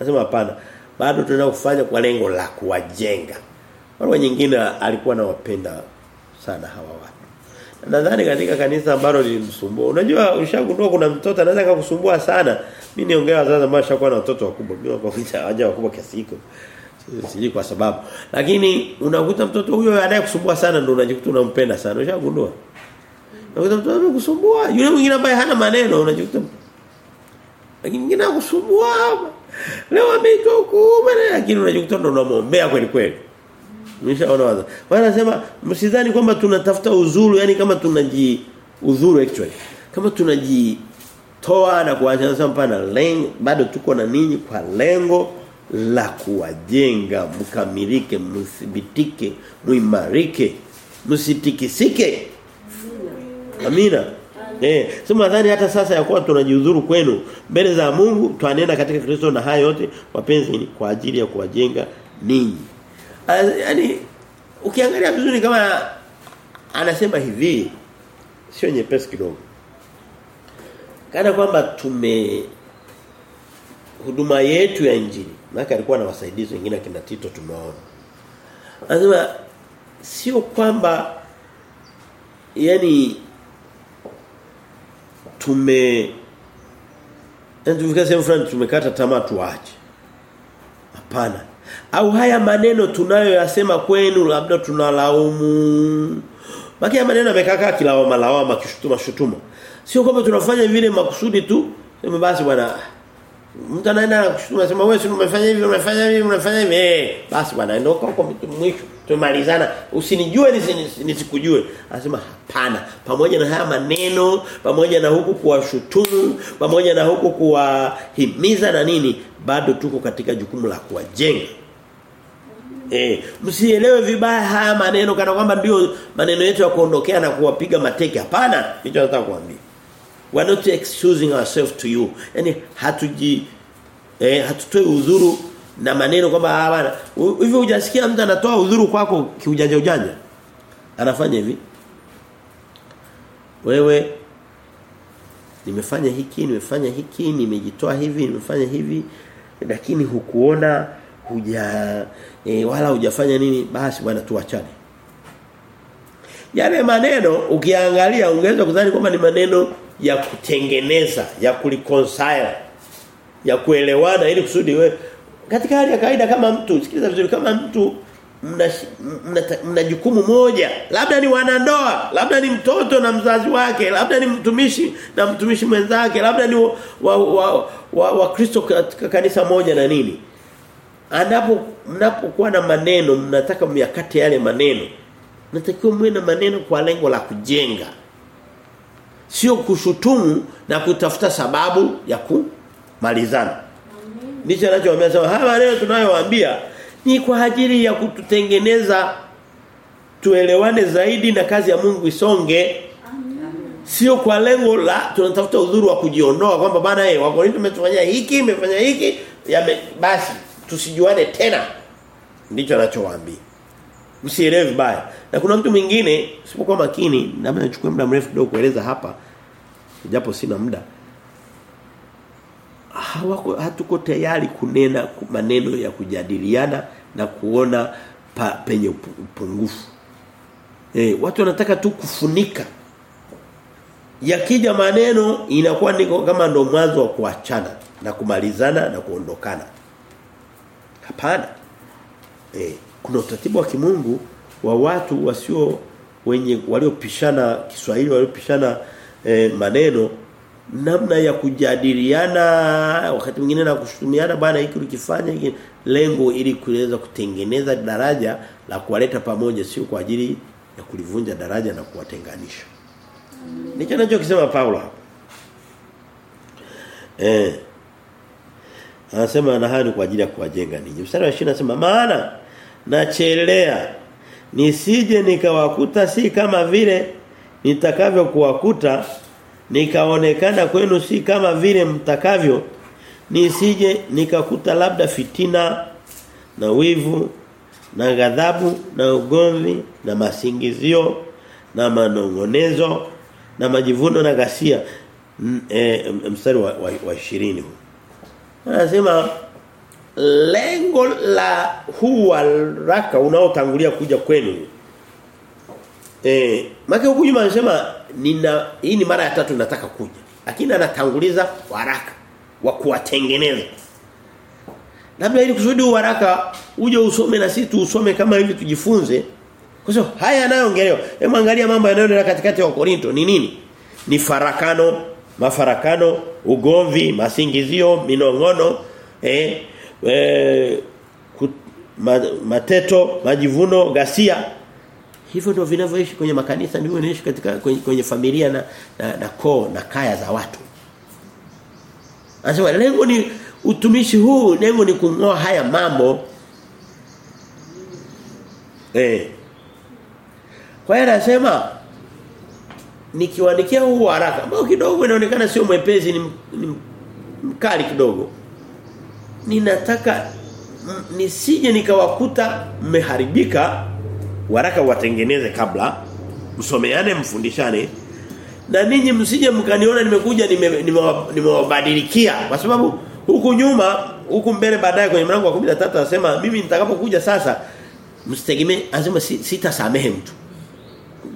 Anasema hapana. Bado tunataka kufanya kwa lengo la kuwajenga. Mara nyingine alikuwa anawapenda sana hawa watu. Nadhani katika kanisa ambalo lilimsumbua. Unajua ushagundua kuna mtoto anaweza kukusumbua sana. Mimi niongea wazazi ambao washakuwa na watoto wakubwa. Mimi kwa haja wakubwa kiasi hiko. Sijui kwa sababu. Lakini unakuta mtoto huyo anayekusumbua sana ndio unajikuta unampenda sana. Ushagundua? Unakuta mtoto anayekusumbua, Yule mwingine ambaye hana maneno unajikuta lakini mwingine anakusumbua. Leo ameitoa huko lakini unajikuta ndo unamwombea kweli kweli. Nimeshaona Wala sema msidhani kwamba tunatafuta uzuru yani kama tunaji udhuru actually. Kama tunaji toa na kuacha sasa mpana lengo bado tuko na ninyi kwa lengo la kuwajenga mkamilike mthibitike muimarike msitikisike Amina. Eh, sema nadhani hata sasa ya kuwa tunajihudhuru kwenu mbele za Mungu twanena katika Kristo na haya yote wapenzi kwa ajili ya kuwajenga ninyi. Yaani ukiangalia vizuri kama anasema hivi sio nyepesi kidogo. Kana kwamba tume huduma yetu ya injili. Maana alikuwa na wasaidizi wengine akina Tito tumeona. Anasema sio kwamba yani tume ndio fulani tumekata tamaa tuache. Hapana. Au haya maneno tunayoyasema kwenu labda tunalaumu. Baki ya maneno yamekaa kilawama lawama kishutuma shutuma. Sio kwamba tunafanya vile makusudi tu. Sema basi bwana mtu anaenda kushutuma sema wewe si umefanya hivi umefanya hivi umefanya hivi eh basi bwana ndio huko mwisho tumalizana usinijue nisikujue anasema hapana pamoja na haya maneno pamoja na huku kuwashutumu pamoja na huku kuwahimiza na nini bado tuko katika jukumu la kuwajenga Eh, msielewe vibaya haya maneno kana kwamba ndio maneno yetu ya kuondokea na kuwapiga mateke. Hapana, hicho nataka kuambia. We are not excusing ourselves to you. Yaani hatuji eh hatutoi udhuru na maneno kwamba ah bana hivyo hujasikia mtu anatoa udhuru kwako kiujanja ujanja. Anafanya hivi. Wewe nimefanya hiki, nimefanya hiki, nimejitoa hivi, nimefanya hivi lakini hukuona huja e, wala hujafanya nini basi bwana tuachane. Yale maneno ukiangalia ungeweza kudhani kwamba ni maneno ya kutengeneza, ya kuliconcile, ya kuelewana ili kusudi we katika hali ya kawaida kama mtu sikiliza vizuri kama mtu mna, mna, mna jukumu moja labda ni wanandoa labda ni mtoto na mzazi wake labda ni mtumishi na mtumishi mwenzake labda ni wa wa, wa, wa, wa Kristo katika kanisa moja na nini anapo mnapokuwa na maneno mnataka myakate yale maneno natakiwa mwe na maneno kwa lengo la kujenga. Sio kushutumu na kutafuta sababu ya kumalizana. Ndicho anachowaambia sema haya maneno tunayowaambia ni kwa ajili ya kututengeneza tuelewane zaidi na kazi ya Mungu isonge. Sio kwa lengo la tunatafuta udhuru wa kujiondoa kwamba bana eh wako nini tumetufanyia hiki imefanya hiki yame, basi tusijuane tena. Ndicho anachowaambia. Msielewe vibaya. Na kuna mtu mwingine usipokuwa makini labda nichukue muda mrefu kidogo kueleza hapa japo sina muda. Hawako hatuko tayari kunena maneno ya kujadiliana na kuona pa, penye upungufu. Eh watu wanataka tu kufunika. Yakija maneno inakuwa niko kama ndo mwanzo wa kuachana na kumalizana na kuondokana hapana eh kuna utaratibu wa kimungu wa watu wasio wenye waliopishana Kiswahili waliopishana eh, maneno namna ya kujadiliana wakati mwingine na kushutumiana bwana hiki ulikifanya hiki lengo ili kuweza kutengeneza daraja la kuwaleta pamoja sio kwa ajili ya kulivunja daraja na kuwatenganisha Ndicho anachokisema Paulo hapa. Eh. Anasema na hayo ni kwa ajili ya kuwajenga ninyi. Mstari wa 20 anasema maana nachelea nisije nikawakuta si kama vile nitakavyo kuwakuta nikaonekana kwenu si kama vile mtakavyo nisije nikakuta labda fitina na wivu na ghadhabu na ugomvi na masingizio na manongonezo na majivuno na ghasia e, mstari wa, wa, wa 20 huu anasema lengo la huu waraka unaotangulia kuja kwenu. Eh maki huku anasema nina hii ni mara ya tatu nataka kuja. Lakini anatanguliza waraka wa kuwatengeneza. Labda ili kusudi waraka uje usome na sisi tuusome kama hivi tujifunze. Kwa haya yanayoongelewa hebu angalia mambo yanayoendelea katikati ya Korinto ni nini? Ni farakano mafarakano ugomvi masingizio minongono eh, eh kut, ma, mateto majivuno gasia hivyo ndio vinavyoishi kwenye makanisa ndio vinaishi katika kwenye, kwenye familia na, na na koo na kaya za watu. Anasema lengo ni utumishi huu lengo ni kungoa haya mambo. Eh. Kwa hiyo anasema nikiwaandikia huu haraka. Ambao kidogo inaonekana sio mwepezi ni, ni mkali kidogo. Ninataka nisije nikawakuta mmeharibika waraka watengeneze kabla msomeane mfundishane. Na ninyi msije mkaniona nimekuja nimewabadilikia. Nime kwa sababu huku nyuma huku mbele baadaye kwenye mlango wa 13 anasema mimi nitakapokuja sasa msitegemee. Anasema sitasamehe mtu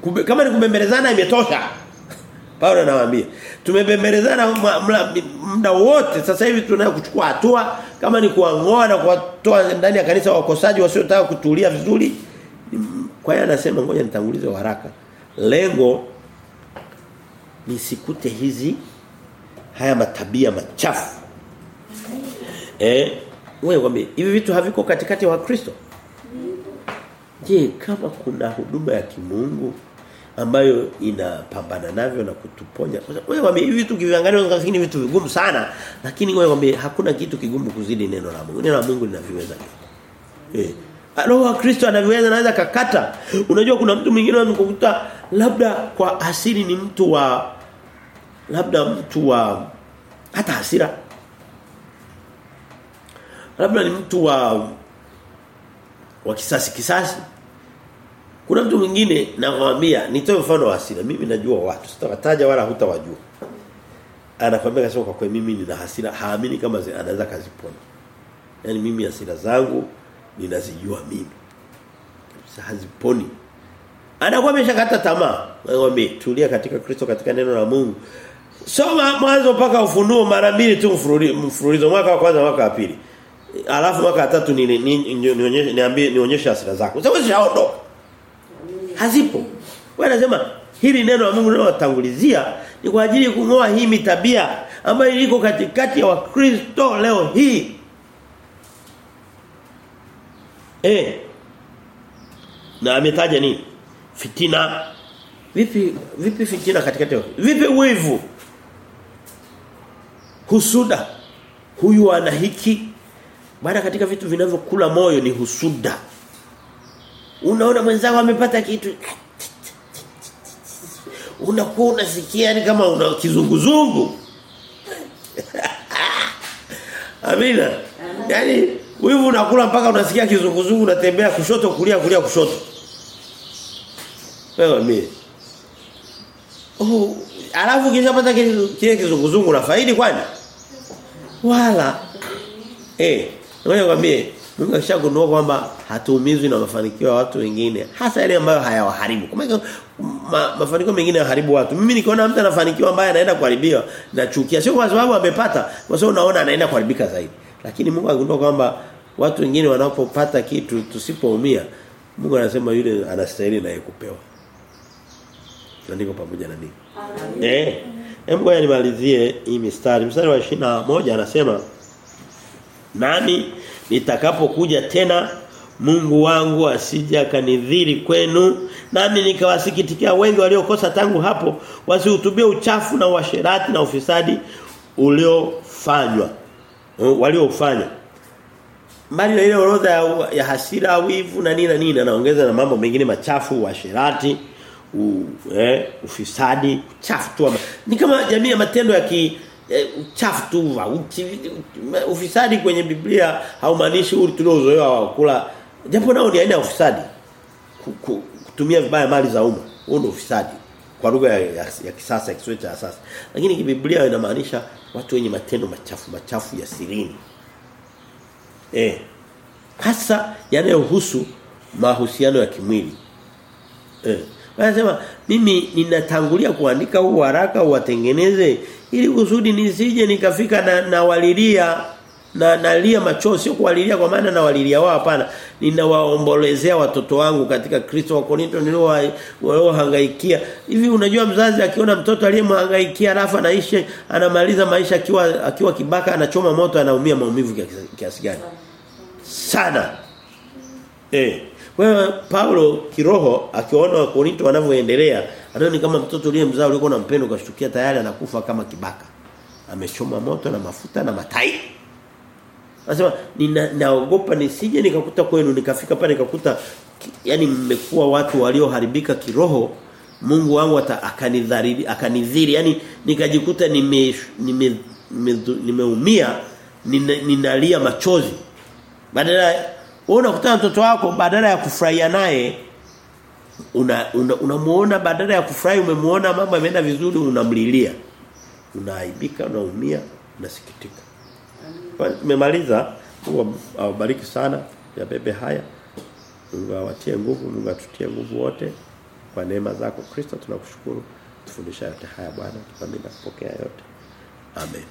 Kube, kama ni kubembelezana imetosha. Paulo anawaambia tumebembelezana muda wote sasa hivi tunayo kuchukua hatua. Kama ni kuangoa na kuwatoa ndani ya kanisa wakosaji wasiotaka kutulia vizuri. Kwa hiyo anasema ngoja nitangulize haraka. Lengo nisikute hizi haya matabia machafu. Eh wewe kwambie hivi vitu haviko katikati wa Kristo Je, kama kuna huduma ya kimungu ambayo inapambana navyo na kutuponya. Wewe wame vitu kiviangalia unafikiri ni vitu vigumu sana, lakini wewe wame hakuna kitu kigumu kuzidi neno la Mungu. Neno la Mungu linaviweza. Eh. Roho wa Kristo anaviweza anaweza kakata. Unajua kuna mtu mwingine anakukuta labda kwa asili ni mtu wa labda mtu wa hata hasira. Labda ni mtu wa wa kisasi kisasi. Kuna mtu mwingine nakwambia nitoe mfano wa hasira. Mimi najua watu sitawataja wala hutawajua. Anakwambia kasema kwa kweli mimi nina hasira haamini kama anaweza kazipona. Yaani mimi hasira zangu ninazijua mimi. Haziponi. Anakuwa ameshakata tamaa. Ngombe tulia katika Kristo katika neno la Mungu. Soma mwanzo mpaka ufunuo mara mbili tu mfululizo mwaka wa kwanza mwaka wa pili. Alafu mwaka wa tatu ni nionyeshe niambie nionyeshe hasira zako. Sasa zishaondoka. Hazipo. Wewe unasema hili neno la Mungu linalotangulizia ni kwa ajili kungoa hii mitabia ambayo iliko katikati ya Wakristo leo hii. Eh. Na ametaja nini? Fitina. Vipi vipi fitina katikati ya Vipi wivu? Husuda. Huyu ana hiki. Baada katika vitu vinavyokula moyo ni husuda. Unaona mwenzako amepata kitu unakuwa unasikia ni kama una kizunguzungu. Amina. Yaani wivu unakula mpaka unasikia kizunguzungu unatembea kushoto kulia kulia kushoto. Wewe mimi. Oh, alafu kisha pata kile kizunguzungu na faidi kwani? Wala. Eh, ngoja nikwambie Mungu ashagundua kwamba hatuumizwi na mafanikio ya watu wengine, hasa yale ambayo hayawaharibu. Kama ma, mafanikio mengine yanaharibu watu. Mimi nikiona mtu anafanikiwa ambaye anaenda kuharibiwa na chukia. Sio kwa sababu amepata, kwa sababu unaona anaenda kuharibika zaidi. Lakini Mungu agundua kwamba watu wengine wanapopata kitu tusipoumia, Mungu anasema yule anastahili naye kupewa. Na ndiko pamoja na mimi. Eh. Hebu ngoja nimalizie hii mistari. Mstari wa 21 anasema nami nitakapokuja tena Mungu wangu asije akanidhiri kwenu. Nami nikawasikitikia wengi waliokosa tangu hapo wasihutubie uchafu na uasherati na ufisadi uliofanywa waliofanya. Mbali na ile orodha ya, ya hasira wivu na nini na nini anaongeza na mambo mengine machafu uasherati u, eh, ufisadi uchafu tu ni kama jamii ya matendo ya ki uchafu tu ufisadi kwenye Biblia haumaanishi ule tuliozoea wa kula. Japo nao ni aina ya ufisadi. Kutumia vibaya mali za umma. Huo ndio ufisadi. Kwa lugha ya, ya, ya kisasa ya Kiswahili cha sasa. Lakini Biblia inamaanisha watu wenye matendo machafu machafu ya sirini. Eh hasa yanayohusu mahusiano ya kimwili. Eh Wanasema mimi ninatangulia kuandika huu haraka uwatengeneze ili kusudi nisije nikafika na, na walilia na nalia machozi sio kuwalilia kwa maana na walilia wao hapana. Ninawaombolezea watoto wangu katika Kristo wa Korinto niliohangaikia hivi unajua mzazi akiona mtoto aliyemhangaikia alafu anaishi anamaliza maisha akiwa akiwa kibaka anachoma moto anaumia maumivu kiasi gani? Sana. Eh. Kwa Paulo kiroho akiona wa Korinto wanavyoendelea anaona kama mtoto uliye mzao ulikuwa unampenda ukashtukia tayari anakufa kama kibaka. Amechoma moto na mafuta na matai. Anasema nina naogopa nisije nikakuta kwenu nikafika pale nikakuta yani mmekuwa watu walioharibika kiroho Mungu wangu akanidharibi akanidhiri yani nikajikuta nime nime nimeumia nime ninalia machozi badala wewe unakutana mtoto wako badala ya kufurahia naye unamuona una una badala ya kufurahi umemuona mambo yameenda vizuri unamlilia. Unaaibika, unaumia, unasikitika. Tumemaliza. Mungu awabariki sana ya bebe haya. Mungu awatie nguvu, Mungu atutie nguvu wote kwa neema zako Kristo tunakushukuru. Tufundisha yote haya Bwana, tukamini kupokea yote. Amen.